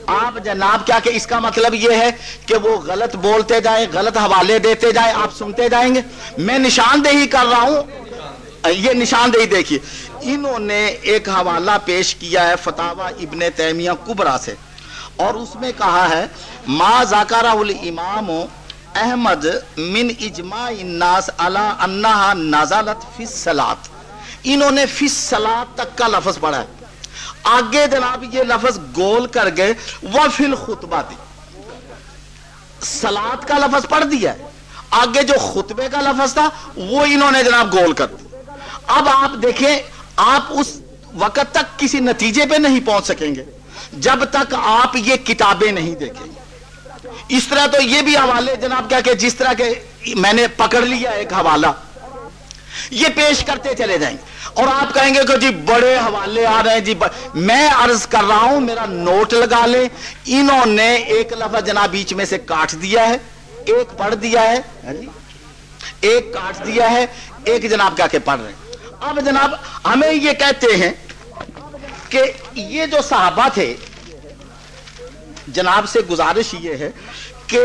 آپ جناب، کیا کہ اس کا مطلب یہ ہے کہ وہ غلط بولتے جائیں، غلط حوالے دیتے جائیں، آپ سنتے جائیں گے۔ میں نشاندہی کر رہا ہوں۔ یہ نشاندہی دیکھیے۔ انہوں نے ایک حوالہ پیش کیا ہے فتح ابن تیمیہ کبرا سے۔ اور اس میں کہا ہے، ما ذاکرہ الامام احمد من اجماع الناس علی انہا نزلت فی الصلاة انہوں نے فی الصلاة تک کا لفظ پڑھا ہے۔ آگے جناب یہ لفظ گول کر گئے وہ فل خطبہ دی۔ سلاد کا لفظ پڑھ دیا ہے۔ آگے جو خطبے کا لفظ تھا، وہ انہوں نے جناب گول کر دیا اب آپ دیکھیں، آپ اس وقت تک کسی نتیجے پہ نہیں پہنچ سکیں گے۔ جب تک آپ یہ کتابیں نہیں دیکھیں گے۔ اس طرح تو یہ بھی حوالے جناب کیا کہ جس طرح کے میں نے پکڑ لیا ایک حوالہ۔ یہ پیش کرتے چلے جائیں۔ گے اور آپ کہیں گے کہ جی بڑے حوالے آ رہے ہیں جی میں عرض کر رہا ہوں میرا نوٹ لگا لیں۔ انہوں نے ایک لفظ جناب بیچ میں سے کاٹ دیا ہے۔ ایک پڑھ دیا ہے۔ ہاں جی؟ ایک کاٹ دیا ہے۔ ایک جناب کیا کہ پڑھ رہے ہیں۔ اب جناب ہمیں یہ کہتے ہیں کہ یہ جو صحابہ تھے جناب سے گزارش یہ ہے کہ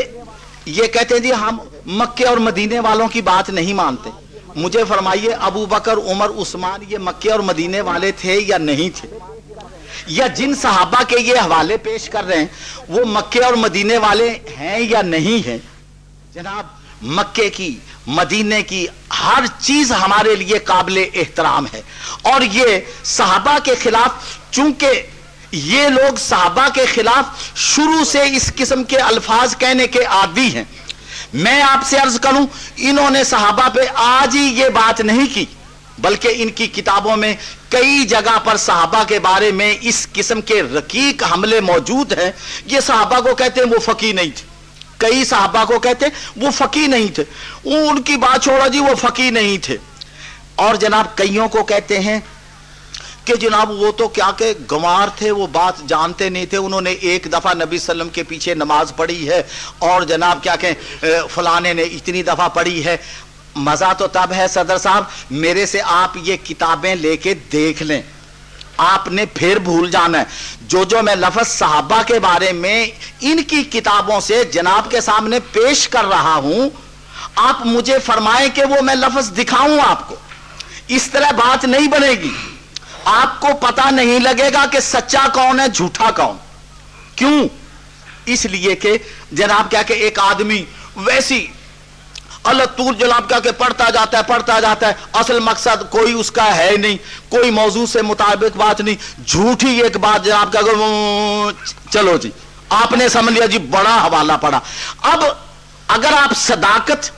یہ کہتے ہیں جی ہم مکے اور مدینے والوں کی بات نہیں مانتے۔ مجھے فرمائیے، ابو بکر، عمر، عثمان، یہ مکے اور مدینے والے تھے یا نہیں تھے؟ یا جن صحابہ کے یہ حوالے پیش کر رہے ہیں، وہ مکے اور مدینے والے ہیں یا نہیں ہیں؟ جناب، مکے کی، مدینے کی ہر چیز ہمارے لیے قابل احترام ہے۔ اور یہ صحابہ کے خلاف، چونکہ یہ لوگ صحابہ کے خلاف شروع سے اس قسم کے الفاظ کہنے کے عادی ہیں میں آپ سے عرض کروں، انہوں نے صحابہ پہ آج ہی یہ بات نہیں کی، بلکہ ان کی کتابوں میں کئی جگہ پر صحابہ کے بارے میں اس قسم کے رقیق حملے موجود ہیں۔ یہ صحابہ کو کہتے ہیں وہ فقی نہیں تھے۔ کئی صحابہ کو کہتے ہیں وہ فقی نہیں تھے۔ ان کی بات چھوڑا جی وہ فقی نہیں تھے۔ اور جناب، کئیوں کو کہتے ہیں؟ کہ جناب وہ تو کیا کہ گمار تھے، وہ بات جانتے نہیں تھے، انہوں نے ایک دفعہ نبی صلی اللہ علیہ وسلم کے پیچھے نماز پڑھی ہے اور جناب کیا کہ فلانے نے اتنی دفعہ پڑھی ہے۔ مزہ تو تب ہے صدر صاحب، میرے سے آپ یہ کتابیں لے کے دیکھ لیں۔ آپ نے پھر بھول جانا ہے۔ جو جو میں لفظ صحابہ کے بارے میں ان کی کتابوں سے جناب کے سامنے پیش کر رہا ہوں، آپ مجھے فرمائیں کہ وہ میں لفظ دکھاؤں آپ کو۔ اس طرح بات نہیں بنے گی۔ آپ کو پتا نہیں لگے گا کہ سچا کون ہے، جھوٹا کون۔ کیوں؟ اس لیے کہ جناب کیا کہ ایک آدمی ویسی اللہ تور جناب کیا کہ پڑھتا جاتا ہے، پڑھتا جاتا ہے۔ اصل مقصد کوئی اس کا ہے نہیں، کوئی موضوع سے مطابق بات نہیں۔ جھوٹی ایک بات جناب کیا کہ چلو جی آپ نے سمجھ لیا جی بڑا حوالہ پڑا۔ اب اگر آپ صداقت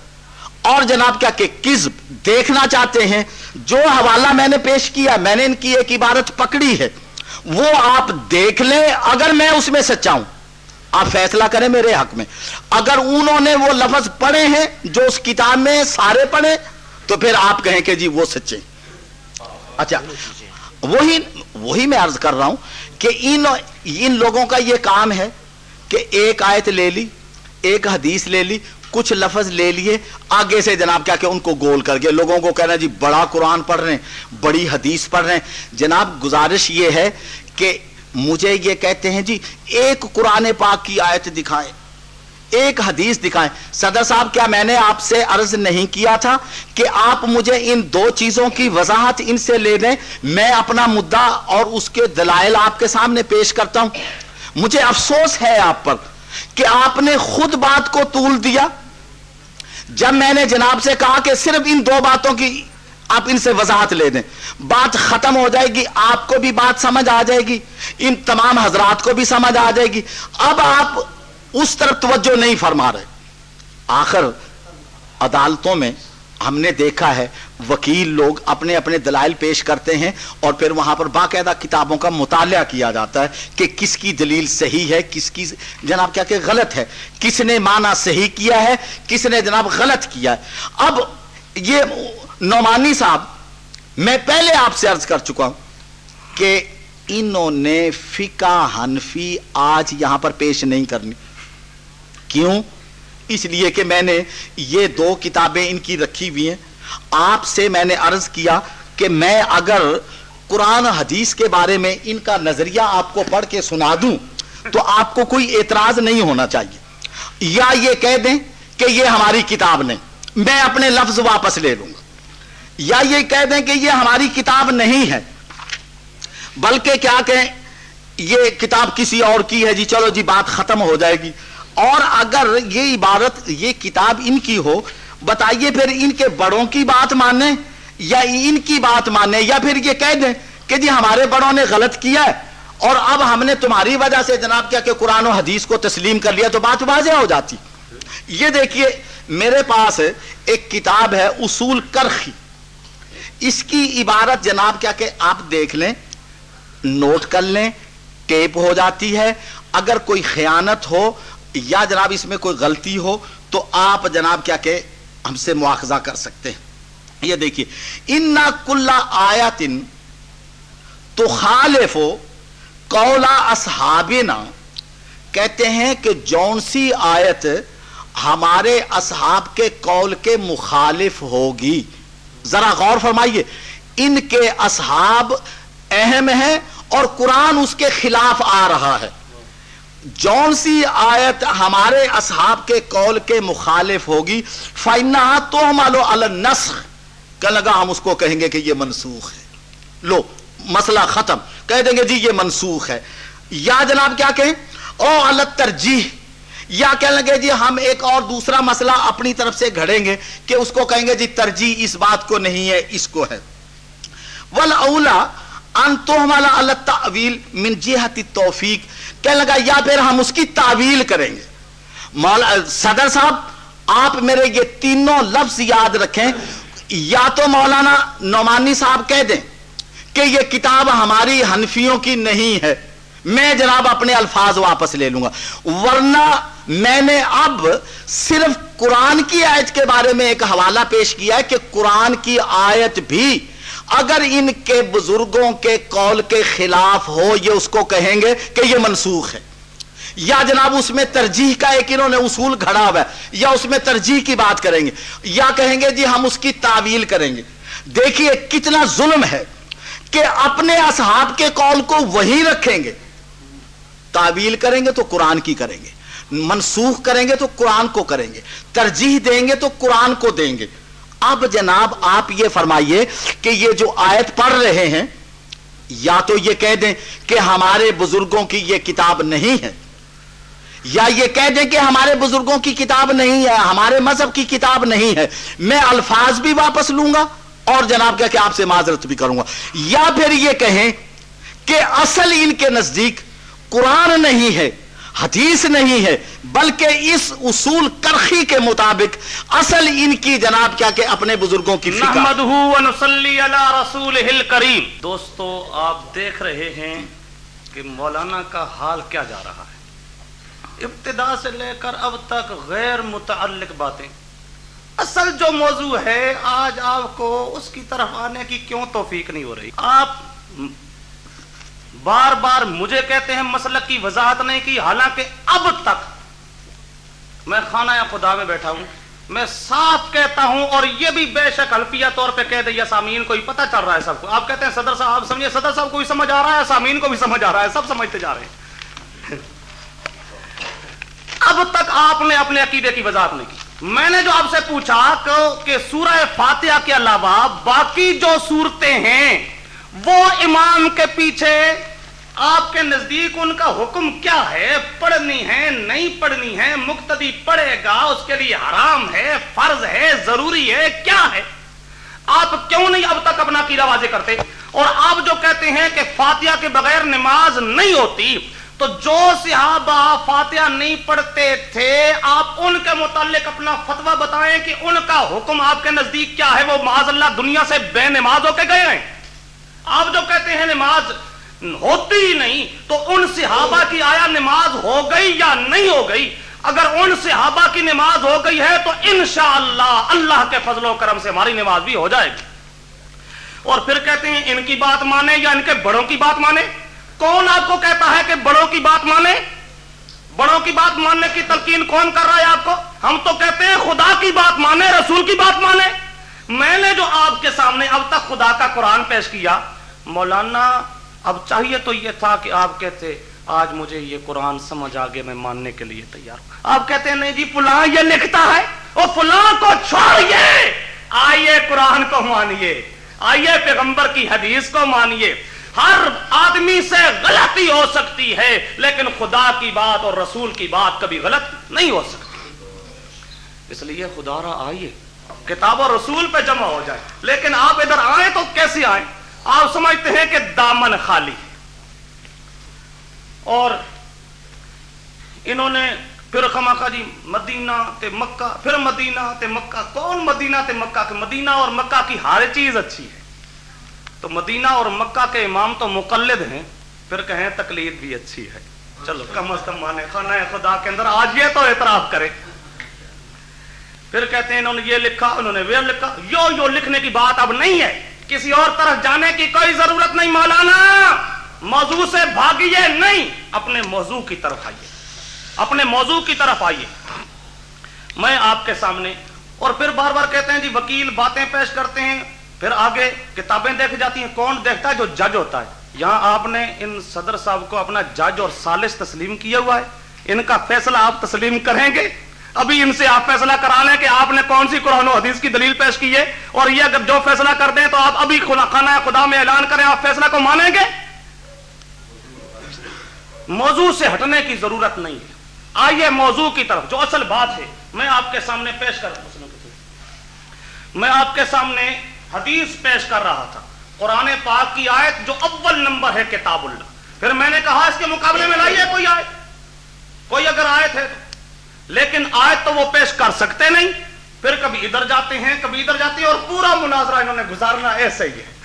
اور جناب کیا کہ کذب دیکھنا چاہتے ہیں؟ جو حوالہ میں نے پیش کیا، میں نے ان کی ایک عبارت پکڑی ہے۔ وہ آپ دیکھ لیں، اگر میں اس میں سچا ہوں۔ آپ فیصلہ کریں میرے حق میں۔ اگر انہوں نے وہ لفظ پڑھے ہیں، جو اس کتاب میں سارے پڑھے، تو پھر آپ کہیں کہ جی وہ سچے اچھا وہی وہی میں عرض کر رہا ہوں کہ ان ان لوگوں کا یہ کام ہے کہ ایک آیت لے لی، ایک حدیث لے لی کچھ لفظ لے لیے، آگے سے جناب کیا کہ ان کو گول کر گئے۔ لوگوں کو کہنا جی بڑا قرآن پڑھ رہے ہیں، بڑی حدیث پڑھ رہے ہیں۔ جناب، گزارش یہ ہے کہ مجھے یہ کہتے ہیں جی ایک قرآن پاک کی آیت دکھائیں، ایک حدیث دکھائیں۔ صدر صاحب، کیا میں نے آپ سے عرض نہیں کیا تھا کہ آپ مجھے ان دو چیزوں کی وضاحت ان سے لے دیں میں اپنا مدعا اور اس کے دلائل آپ کے سامنے پیش کرتا ہوں۔ مجھے افسوس ہے آپ پر۔ کہ آپ نے خود بات کو طول دیا؟ جب میں نے جناب سے کہا کہ صرف ان دو باتوں کی آپ ان سے وضاحت لے دیں، بات ختم ہو جائے گی، آپ کو بھی بات سمجھ آ جائے گی، ان تمام حضرات کو بھی سمجھ آ جائے گی۔ اب آپ اس طرف توجہ نہیں فرما رہے۔ آخر عدالتوں میں ہم نے دیکھا ہے، وکیل لوگ اپنے اپنے دلائل پیش کرتے ہیں اور پھر وہاں پر باقاعدہ کتابوں کا مطالعہ کیا جاتا ہے کہ کس کی دلیل صحیح ہے، کس کی جناب کیا کہ غلط ہے۔ کس نے معنی صحیح کیا ہے، کس نے جناب غلط کیا ہے۔ اب یہ نعمانی صاحب، میں پہلے آپ سے عرض کر چکا ہوں کہ انہوں نے فقہ حنفی آج یہاں پر پیش نہیں کرنی۔ کیوں؟ اس لیے کہ میں نے یہ دو کتابیں ان کی رکھی ہوئی ہیں۔ آپ سے میں نے عرض کیا کہ میں اگر قرآن حدیث کے بارے میں ان کا نظریہ آپ کو پڑھ کے سنا دوں تو آپ کو کوئی اعتراض نہیں ہونا چاہیے۔ یا یہ کہہ دیں کہ یہ ہماری کتاب نہیں، میں اپنے لفظ واپس لے لوں۔ گا یا یہ کہہ دیں کہ یہ ہماری کتاب نہیں ہے۔ بلکہ کیا کہ یہ کتاب کسی اور کی ہے۔ جی چلو جی بات ختم ہو جائے گی۔ اور اگر یہ عبارت، یہ کتاب ان کی ہو، بتائیے پھر ان کے بڑوں کی بات مانیں یا ان کی بات مانیں یا پھر یہ کہہ دیں کہ جی ہمارے بڑوں نے غلط کیا ہے اور اب ہم نے تمہاری وجہ سے جناب کیا کہ قرآن و حدیث کو تسلیم کر لیا تو بات واضح ہو جاتی۔ یہ دیکھیے، میرے پاس ایک کتاب ہے اصول کرخی۔ اس کی عبارت جناب کیا کہ آپ دیکھ لیں، نوٹ کر لیں، ٹیپ ہو جاتی ہے۔ اگر کوئی خیانت ہو یا جناب اس میں کوئی غلطی ہو تو آپ جناب کیا کہ ہم سے مواخذہ کر سکتے ہیں۔ یہ دیکھیے ان کلا آیاتن تو خالف کولا اصحابنا، کہتے ہیں کہ جون سی آیت ہمارے اصحاب کے قول کے مخالف ہوگی۔ ذرا غور فرمائیے، ان کے اصحاب اہم ہیں اور قرآن اس کے خلاف آ رہا ہے۔ جون سی آیت ہمارے اصحاب کے قول کے مخالف ہوگی۔ فائنا تو مالو النسخ۔ کہ لگا، ہم اس کو کہیں گے کہ یہ منسوخ ہے۔ لو، مسئلہ ختم۔ کہہ دیں گے جی یہ منسوخ ہے۔ یا جناب کیا کہیں؟ او الگ ترجیح یا کہنے لگے جی ہم ایک اور دوسرا مسئلہ اپنی طرف سے گھڑیں گے کہ اس کو کہیں گے جی ترجیح اس بات کو نہیں ہے، اس کو ہے۔ ول اولا ان تو ہمارا اللہ تعویل من جہت توفیق کہنے لگا، یا پھر ہم اس کی تعویل کریں گے۔ مولا صدر صاحب، آپ میرے یہ تینوں لفظ یاد رکھیں۔ یا تو مولانا نعمانی صاحب کہہ دیں کہ یہ کتاب ہماری حنفیوں کی نہیں ہے۔ میں جناب اپنے الفاظ واپس لے لوں گا۔ ورنہ میں نے اب صرف قرآن کی آیت کے بارے میں ایک حوالہ پیش کیا ہے کہ قرآن کی آیت بھی اگر ان کے بزرگوں کے قول کے خلاف ہو یہ اس کو کہیں گے کہ یہ منسوخ ہے۔ یا جناب اس میں ترجیح کا ایک انہوں نے اصول گھڑا ہوا ہے، یا اس میں ترجیح کی بات کریں گے، یا کہیں گے جی ہم اس کی تعویل کریں گے۔ دیکھیے کتنا ظلم ہے کہ اپنے اصحاب کے قول کو وہی رکھیں گے۔ تعویل کریں گے تو قرآن کی کریں گے، منسوخ کریں گے تو قرآن کو کریں گے، ترجیح دیں گے تو قرآن کو دیں گے۔ اب جناب آپ یہ فرمائیے کہ یہ جو آیت پڑھ رہے ہیں، یا تو یہ کہہ دیں کہ ہمارے بزرگوں کی یہ کتاب نہیں ہے، یا یہ کہہ دیں کہ ہمارے بزرگوں کی کتاب نہیں ہے، ہمارے مذہب کی کتاب نہیں ہے۔ میں الفاظ بھی واپس لوں گا اور جناب کیا کہ آپ سے معذرت بھی کروں گا۔ یا پھر یہ کہیں کہ اصل ان کے نزدیک قرآن نہیں ہے حدیث نہیں ہے، بلکہ اس اصول کرخی کے مطابق اصل ان کی جناب کیا کہ اپنے بزرگوں کی فکر۔ نحمدہ ونصلی علی رسولہ الکریم۔ دوستو، آپ دیکھ رہے ہیں کہ مولانا کا حال کیا جا رہا ہے۔ ابتدا سے لے کر اب تک غیر متعلق باتیں۔ اصل جو موضوع ہے، آج آپ کو اس کی طرف آنے کی کیوں توفیق نہیں ہو رہی؟ آپ بار بار مجھے کہتے ہیں مسلک کی وضاحت نہیں کی، حالانکہ اب تک میں خانہ یا خدا میں بیٹھا ہوں۔ میں صاف کہتا ہوں اور یہ بھی بے شک الفیہ طور پہ کہہ دیا سامعین کو ہی پتہ چل رہا ہے سب کو۔ آپ کہتے ہیں صدر صاحب سمجھے صدر صاحب کو بھی سمجھ آ رہا ہے، سامعین کو بھی سمجھ آ رہا ہے، سب سمجھتے جا رہے ہیں۔ اب تک آپ نے اپنے عقیدے کی وضاحت نہیں کی۔ میں نے جو آپ سے پوچھا کہ سورہ فاتحہ کے علاوہ باقی جو صورتیں ہیں، وہ امام کے پیچھے آپ کے نزدیک ان کا حکم کیا ہے؟ پڑھنی ہے، نہیں پڑھنی ہے، مقتدی پڑھے گا، اس کے لیے حرام ہے، فرض ہے، ضروری ہے، کیا ہے؟ آپ کیوں نہیں اب تک اپنا کی واضح کرتے؟ اور آپ جو کہتے ہیں کہ فاتحہ کے بغیر نماز نہیں ہوتی، تو جو صحابہ فاتحہ نہیں پڑھتے تھے، آپ ان کے متعلق اپنا فتوا بتائیں کہ ان کا حکم آپ کے نزدیک کیا ہے؟ وہ معاذ اللہ دنیا سے بے نماز ہو کے گئے ہیں۔ آپ جو کہتے ہیں نماز ہوتی نہیں تو ان صحابہ کی آیا نماز ہو گئی یا نہیں ہو گئی؟ اگر ان صحابہ کی نماز ہو گئی ہے تو انشاءاللہ اللہ کے فضل و کرم سے ہماری نماز بھی ہو جائے گی۔ اور پھر کہتے ہیں، ان کی بات مانے یا ان کے بڑوں کی بات مانے؟ کون آپ کو کہتا ہے کہ بڑوں کی بات مانے؟ بڑوں کی بات ماننے کی تلقین کون کر رہا ہے آپ کو؟ ہم تو کہتے ہیں خدا کی بات مانے، رسول کی بات مانے۔ میں نے جو آپ کے سامنے اب تک خدا کا قرآن پیش کیا، مولانا اب چاہیے تو یہ تھا کہ آپ کہتے آج مجھے یہ قرآن سمجھ آگے میں ماننے کے لیے تیار ہوں۔ آپ کہتے ہیں نہیں جی فلاں یہ لکھتا ہے وہ فلاں کو چھوڑیے۔ آئیے قرآن کو مانیے۔ آئیے پیغمبر کی حدیث کو مانیے۔ ہر آدمی سے غلطی ہو سکتی ہے، لیکن خدا کی بات اور رسول کی بات کبھی غلط نہیں ہو سکتی۔ اس لیے خدا را آئیے، کتاب اور رسول پہ جمع ہو جائے۔ لیکن آپ ادھر آئے تو کیسے آئے آپ سمجھتے ہیں کہ دامن خالی اور انہوں نے پھر خما جی مدینہ تے مکہ، پھر مدینہ تے مکہ، کون مدینہ تے مکہ؟ کہ مدینہ اور مکہ کی ہر چیز اچھی ہے۔ تو مدینہ اور مکہ کے امام تو مقلد ہیں، پھر کہیں تقلید بھی اچھی ہے۔ چلو، کم از کم مانے خانہ خدا کے اندر آج یہ تو اعتراف کرے۔ پھر کہتے ہیں انہوں نے یہ لکھا، انہوں نے وہ لکھا۔ یو یو لکھنے کی بات اب نہیں ہے۔ کسی اور طرف جانے کی کوئی ضرورت نہیں، مولانا! موضوع سے بھاگیے نہیں، اپنے موضوع کی طرف آئیے۔ اپنے موضوع کی طرف آئیے۔ میں آپ کے سامنے، اور پھر بار بار کہتے ہیں جی وکیل باتیں پیش کرتے ہیں، پھر آگے کتابیں دیکھ جاتی ہیں۔ کون دیکھتا ہے؟ جو جج ہوتا ہے۔ یہاں آپ نے ان صدر صاحب کو اپنا جج اور سالس تسلیم کیا ہوا ہے۔ ان کا فیصلہ آپ تسلیم کریں گے۔ ابھی ان سے آپ فیصلہ کرا لیں کہ آپ نے کون سی قرآن و حدیث کی دلیل پیش کی ہے اور یہ اگر جو فیصلہ کر دیں تو آپ ابھی خانہ خدا میں اعلان کریں، آپ فیصلہ کو مانیں گے؟ موضوع سے ہٹنے کی ضرورت نہیں ہے۔ آئیے موضوع کی طرف، جو اصل بات ہے، میں آپ کے سامنے پیش کر رہا ہوں۔ میں آپ کے سامنے حدیث پیش کر رہا تھا، قرآن پاک کی آیت جو اول نمبر ہے، کتاب اللہ۔ پھر میں نے کہا اس کے مقابلے میں لائیے کوئی آیت۔ کوئی اگر آیت ہے تو۔ لیکن آیت تو وہ پیش کر سکتے نہیں۔ پھر کبھی ادھر جاتے ہیں کبھی ادھر جاتے ہیں اور پورا مناظرہ انہوں نے گزارنا ایسے ہی ہے۔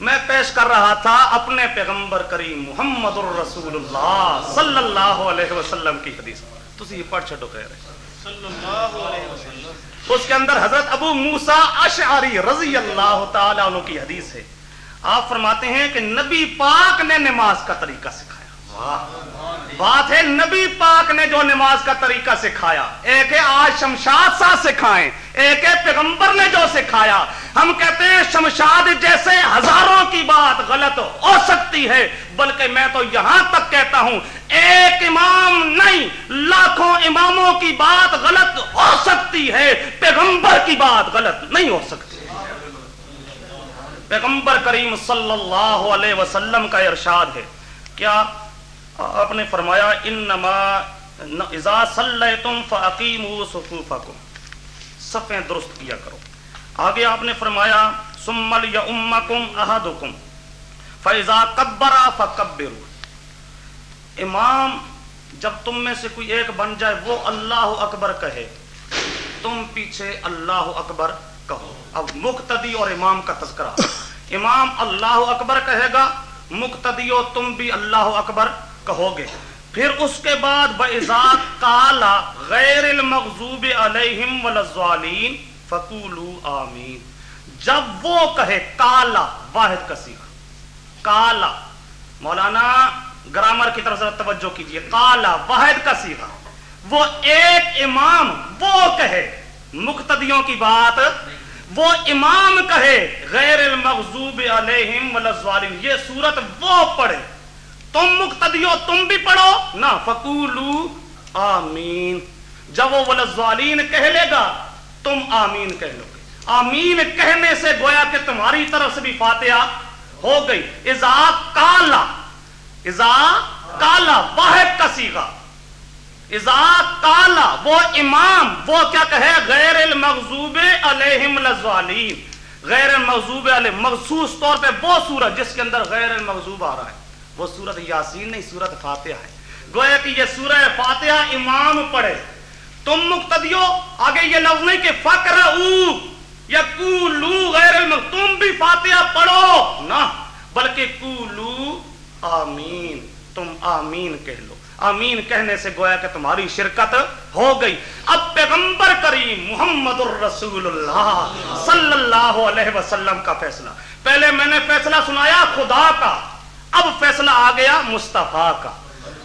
میں پیش کر رہا تھا اپنے پیغمبر کریم محمد الرسول اللہ صلی اللہ علیہ وسلم کی حدیث تسی یہ پڑھ چھڑو کہہ رہے صلی اللہ علیہ وسلم۔ اس کے اندر حضرت ابو موسا اشعری رضی اللہ تعالیٰ عنہ کی حدیث ہے۔ آپ فرماتے ہیں کہ نبی پاک نے نماز کا طریقہ سکھایا۔ بات ہے نبی پاک نے جو نماز کا طریقہ سکھایا، ایک ہے آج شمشاد سا سکھائیں، ایک ہے پیغمبر نے جو سکھایا۔ ہم کہتے ہیں شمشاد جیسے ہزاروں کی بات غلط ہو سکتی ہے، بلکہ میں تو یہاں تک کہتا ہوں، ایک امام نہیں، لاکھوں اماموں کی بات غلط ہو سکتی ہے، پیغمبر کی بات غلط نہیں ہو سکتی۔ پیغمبر کریم صلی اللہ علیہ وسلم کا ارشاد ہے، کیا آپ نے فرمایا، انما اذا صلیتم فاقیموا صفوفکم۔ صفیں درست کیا کرو۔ آگے آپ نے فرمایا سمل یا امکم احدکم فیضا کبرا فکبرو امام، جب تم میں سے کوئی ایک بن جائے، وہ اللہ اکبر کہے، تم پیچھے اللہ اکبر کہو۔ اب مقتدی اور امام کا تذکرہ۔ امام اللہ اکبر کہے گا، مقتدی و تم بھی اللہ اکبر کہو گے۔ پھر اس کے بعد بَإِذَا قَالَ غَيْرِ الْمَغْزُوبِ عَلَيْهِمْ وَلَزْوَالِينَ فَقُولُوا آمین جب وہ کہے کالا واحد کا سیکھ کالا مولانا گرامر کی طرف سے توجہ کیجیے۔ کالا واحد کا سیکھا وہ ایک امام، وہ کہے مقتدیوں کی بات۔ وہ امام کہے غیر المغضوب علیہم ولزوالین یہ صورت وہ پڑھے۔ تم مقتدیو تم بھی پڑھو۔ نہ فکولو آمین۔ جب وہ ولزوالین کہہ لے گا، تم آمین کہہ لو گے۔ آمین کہنے سے گویا کہ تمہاری طرف سے بھی فاتحہ ہو گئی۔ ازا کالا ازا کالا واحد کا سیگا ازا کالا، وہ امام، وہ کیا کہے؟ غیر المغضوب علیہم لزوالین غیر المغضوب علیہ مخصوص طور پہ وہ سورت جس کے اندر غیر المغضوب آ رہا ہے۔ وہ سورت یاسین نہیں، سورت فاتحہ ہے۔ گویا کہ یہ سورہ فاتحہ امام پڑھے۔ تم مقتدیو آگے یہ لفظ نہیں کہ فقر یا کولو غیر المغ، تم بھی فاتحہ پڑھو۔ نہ، بلکہ کولو آمین، تم آمین کہہ لو۔ آمین کہنے سے گویا کہ تمہاری شرکت ہو گئی۔ اب پیغمبر کریم محمد الرسول اللہ صلی اللہ علیہ وسلم کا فیصلہ۔ پہلے میں نے فیصلہ سنایا خدا کا۔ اب فیصلہ آ گیا مصطفیٰ کا۔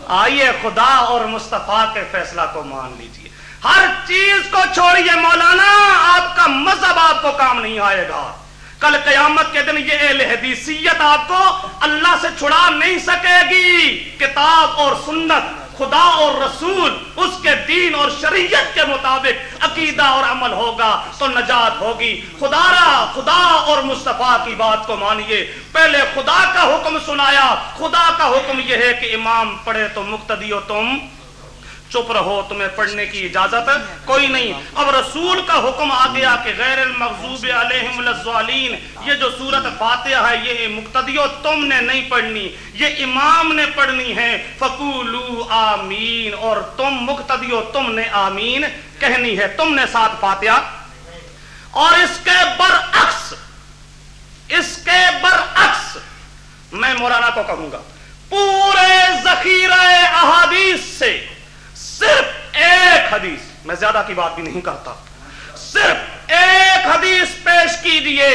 آئیے خدا اور مصطفیٰ کے فیصلہ کو مان لیجیے۔ ہر چیز کو چھوڑیے مولانا، آپ کا مذہب آپ کو کام نہیں آئے گا۔ کل قیامت کے دن یہ اہل حدیثیت آپ کو اللہ سے چھڑا نہیں سکے گی۔ کتاب اور سنت خدا اور رسول اس کے دین اور شریعت کے مطابق عقیدہ اور عمل ہوگا تو نجات ہوگی۔ خدا را، خدا اور مصطفیٰ کی بات کو مانیے۔ پہلے خدا کا حکم سنایا۔ خدا کا حکم یہ ہے کہ امام پڑھے تو مقتدی ہو تم۔ چپ رہو، تمہیں پڑھنے کی اجازت ہے، کوئی نہیں۔ اب رسول کا حکم آ گیا کہ غیر المغضوب علیہم الضالین یہ جو سورت فاتحہ ہے، یہ مقتدیو تم نے نہیں پڑھنی، یہ امام نے پڑھنی ہے۔ فقولو آمین، اور تم مقتدیو تم نے آمین کہنی ہے۔ تم نے ساتھ فاتحہ۔ اور اس کے برعکس، اس کے برعکس میں مولانا کو کہوں گا، پورے ذخیرہ احادیث سے صرف ایک حدیث، میں زیادہ کی بات بھی نہیں کرتا۔ صرف ایک حدیث پیش کیجیے،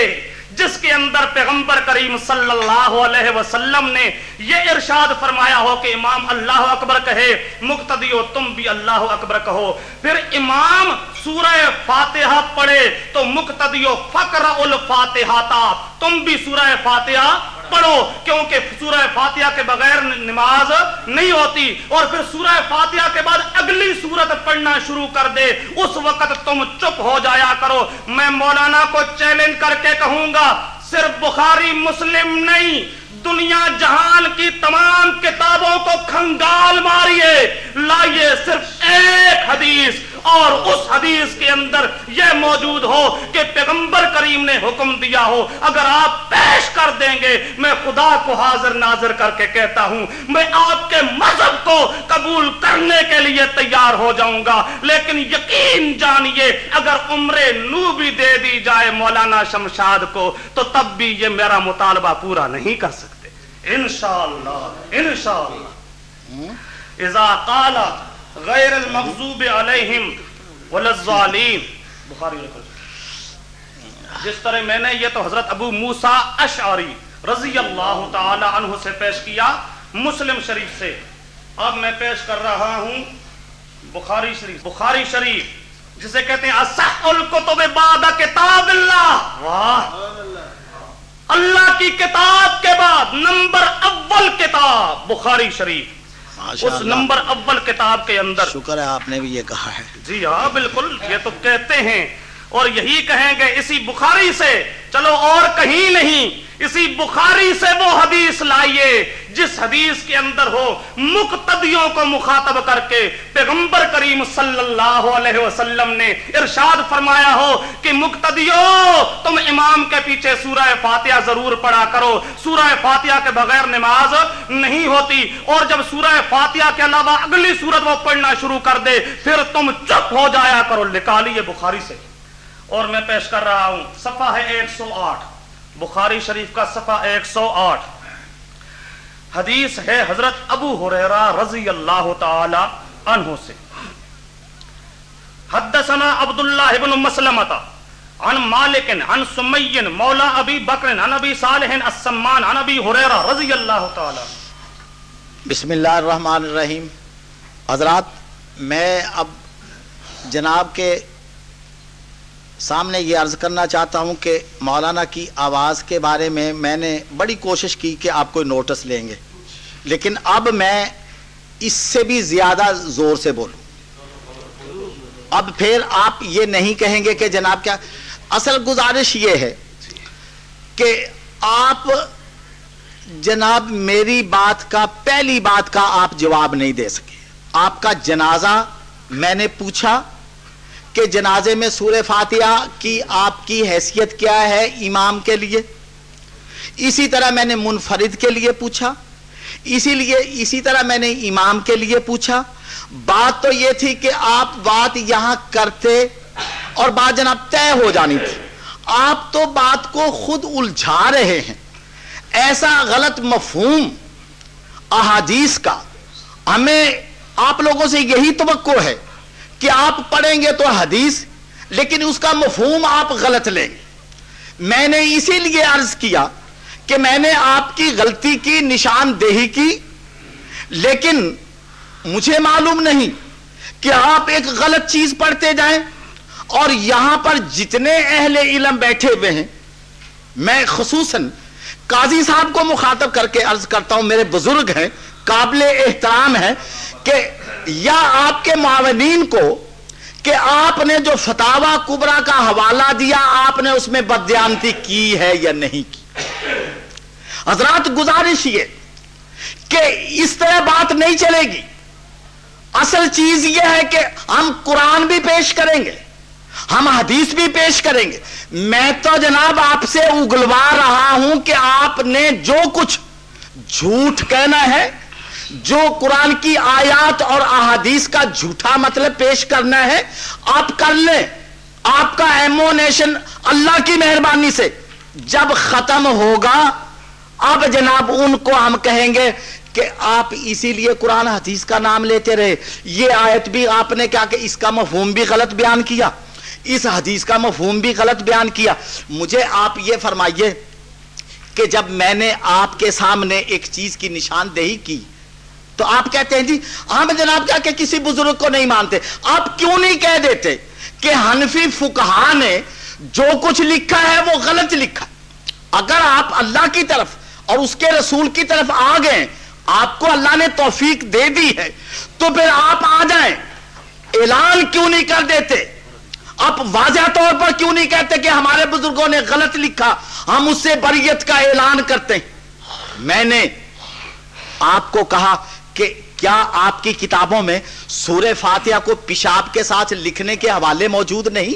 جس کے اندر پیغمبر کریم صلی اللہ علیہ وسلم نے یہ ارشاد فرمایا ہو کہ امام اللہ اکبر کہے، مقتدی ہو، تم بھی اللہ اکبر کہو۔ پھر امام سورہ فاتحہ پڑھے تو مقتدی ہو فقر الفاتحہ تم بھی سورہ فاتحہ پڑھو کیونکہ سورہ فاتحہ کے بغیر نماز نہیں ہوتی اور پھر سورہ فاتحہ کے بعد اگلی سورت پڑھنا شروع کر دے۔ اس وقت تم چپ ہو جایا کرو۔ میں مولانا کو چیلنج کر کے کہوں گا، صرف بخاری، مسلم نہیں، دنیا جہان کی تمام کتابوں کو کھنگال ماریے۔ لائیے صرف ایک حدیث اور اس حدیث کے اندر یہ موجود ہو کہ پیغمبر کریم نے حکم دیا ہو اگر آپ پیش کر دیں گے میں خدا کو حاضر ناظر کر کے کہتا ہوں میں آپ کے مذہب کو قبول کرنے کے لیے تیار ہو جاؤں گا۔ لیکن یقین جانیے اگر عمر نو بھی دے دی جائے مولانا شمشاد کو تو تب بھی یہ میرا مطالبہ پورا نہیں کر سکتے۔ انشاءاللہ انشاءاللہ۔ اذا قال غیر المغضوب علیہم وللظالین بخاری جس طرح میں نے یہ تو حضرت ابو موسیٰ اشعری رضی اللہ تعالی عنہ سے پیش کیا مسلم شریف سے۔ اب میں پیش کر رہا ہوں بخاری شریف۔ بخاری شریف، جسے کہتے ہیں اصح الکتب بعد کتاب اللہ۔ واہ۔ اللہ کی کتاب کے بعد نمبر اول کتاب بخاری شریف۔ اس نمبر اول کتاب کے اندر۔ شکر ہے آپ نے بھی یہ کہا ہے۔ جی ہاں بالکل یہ تو کہتے ہیں۔ اور یہی کہیں گے اسی بخاری سے، چلو اور کہیں نہیں، اسی بخاری سے وہ حدیث لائیے، جس حدیث کے اندر ہو مقتدیوں کو مخاطب کر کے پیغمبر کریم صلی اللہ علیہ وسلم نے ارشاد فرمایا ہو کہ مقتدیوں، تم امام کے پیچھے سورہ فاتحہ ضرور پڑھا کرو۔ سورہ فاتحہ کے بغیر نماز نہیں ہوتی۔ اور جب سورہ فاتحہ کے علاوہ اگلی سورت وہ پڑھنا شروع کر دے، پھر تم چپ ہو جایا کرو۔ نکالیے بخاری سے۔ اور میں پیش کر رہا ہوں، صفحہ ہے ایک سو آٹھ۔ بخاری شریف کا صفحہ ایک سو آٹھ۔ حدیث ہے حضرت ابو حریرہ رضی اللہ تعالی عنہ سے۔ حدثنا عبداللہ ابن مسلمتا عن مالک، عن سمین مولا ابی بکر، عن ابی صالح السمان، عن ابی حریرہ رضی اللہ تعالی بسم اللہ الرحمن الرحیم۔ حضرات، میں اب جناب کے سامنے یہ عرض کرنا چاہتا ہوں کہ مولانا کی آواز کے بارے میں میں نے بڑی کوشش کی کہ آپ کوئی نوٹس لیں گے۔ لیکن اب میں اس سے بھی زیادہ زور سے بولوں۔ اب پھر آپ یہ نہیں کہیں گے کہ جناب کیا، اصل گزارش یہ ہے کہ آپ جناب میری بات کا، پہلی بات کا آپ جواب نہیں دے سکے۔ آپ کا جنازہ میں نے پوچھا کہ جنازے میں سور فاتحہ کی آپ کی حیثیت کیا ہے امام کے لیے؟ اسی طرح میں نے منفرد کے لیے پوچھا، اسی لیے اسی طرح میں نے امام کے لیے پوچھا۔ بات تو یہ تھی کہ آپ بات یہاں کرتے اور بات جناب طے ہو جانی تھی۔ آپ تو بات کو خود الجھا رہے ہیں۔ ایسا غلط مفہوم، احادیث کا، ہمیں آپ لوگوں سے یہی توقع ہے۔ کہ آپ پڑھیں گے تو حدیث، لیکن اس کا مفہوم آپ غلط لیں گے۔ میں نے اسی لیے عرض کیا کہ میں نے آپ کی غلطی کی نشاندہی کی، لیکن مجھے معلوم نہیں کہ آپ ایک غلط چیز پڑھتے جائیں اور یہاں پر جتنے اہل علم بیٹھے ہوئے ہیں، میں خصوصاً قاضی صاحب کو مخاطب کر کے عرض کرتا ہوں، میرے بزرگ ہیں، قابل احترام ہے کہ یا آپ کے معاونین کو کہ آپ نے جو فتوا کبرا کا حوالہ دیا، آپ نے اس میں بدیانتی کی ہے یا نہیں کی؟ حضرات، گزارش یہ کہ اس طرح بات نہیں چلے گی۔ اصل چیز یہ ہے کہ ہم قرآن بھی پیش کریں گے، ہم حدیث بھی پیش کریں گے۔ میں تو جناب آپ سے اگلوا رہا ہوں کہ آپ نے جو کچھ جھوٹ کہنا ہے جو قرآن کی آیات اور احادیث کا جھوٹا مطلب پیش کرنا ہے، آپ کر لیں۔ آپ کا ایمونیشن اللہ کی مہربانی سے۔ جب ختم ہوگا، اب جناب ان کو ہم کہیں گے کہ آپ اسی لیے قرآن حدیث کا نام لیتے رہے۔ یہ آیت بھی آپ نے کیا کہ اس کا مفہوم بھی غلط بیان کیا۔ اس حدیث کا مفہوم بھی غلط بیان کیا۔ مجھے آپ یہ فرمائیے کہ جب میں نے آپ کے سامنے ایک چیز کی نشاندہی کی تو آپ کہتے ہیں جی ہاں جناب کیا کہ کسی بزرگ کو نہیں مانتے۔ آپ کیوں نہیں کہہ دیتے کہ حنفی فکہ نے جو کچھ لکھا ہے وہ غلط لکھا؟ اگر آپ اللہ کی طرف اور اس کے رسول کی طرف آ گئے، آپ کو اللہ نے توفیق دے دی ہے، تو پھر آپ آ جائیں۔ اعلان کیوں نہیں کر دیتے؟ آپ واضح طور پر کیوں نہیں کہتے کہ ہمارے بزرگوں نے غلط لکھا؟ ہم اس سے بریت کا اعلان کرتے ہیں۔ میں نے آپ کو کہا کہ کیا آپ کی کتابوں میں سور فاتحہ کو پیشاب کے ساتھ لکھنے کے حوالے موجود نہیں؟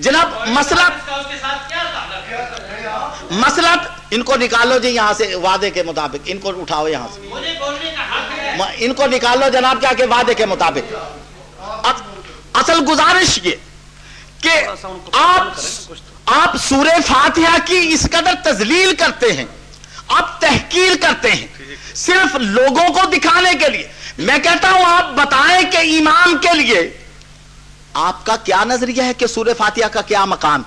جناب، مسئلہ مسئلہ ان کو نکالو جی یہاں سے، وعدے کے مطابق۔ ان کو اٹھاؤ یہاں سے۔ ان کو نکالو جناب، کیا کہ وعدے کے مطابق۔ اصل گزارش یہ کہ آپ آپ فاتحہ کی اس قدر تزلیل کرتے ہیں۔ آپ تحقیر کرتے ہیں. صرف لوگوں کو دکھانے کے لیے. میں کہتا ہوں آپ بتائیں کہ ایمان کے لیے آپ کا کیا نظریہ ہے کہ سور فاتحہ کا کیا مقام؟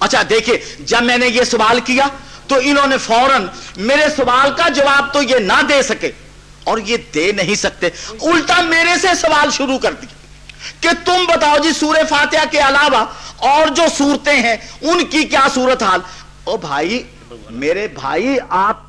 اچھا دیکھیں جب میں نے یہ سوال کیا تو انہوں نے فوراً میرے سوال کا جواب تو یہ نہ دے سکے اور یہ دے نہیں سکتے. الٹا میرے سے سوال شروع کر دیا کہ تم بتاؤ جی سور فاتحہ کے علاوہ اور جو صورتیں ہیں، ان کی کیا صورت حال او بھائی میرے بھائی آپ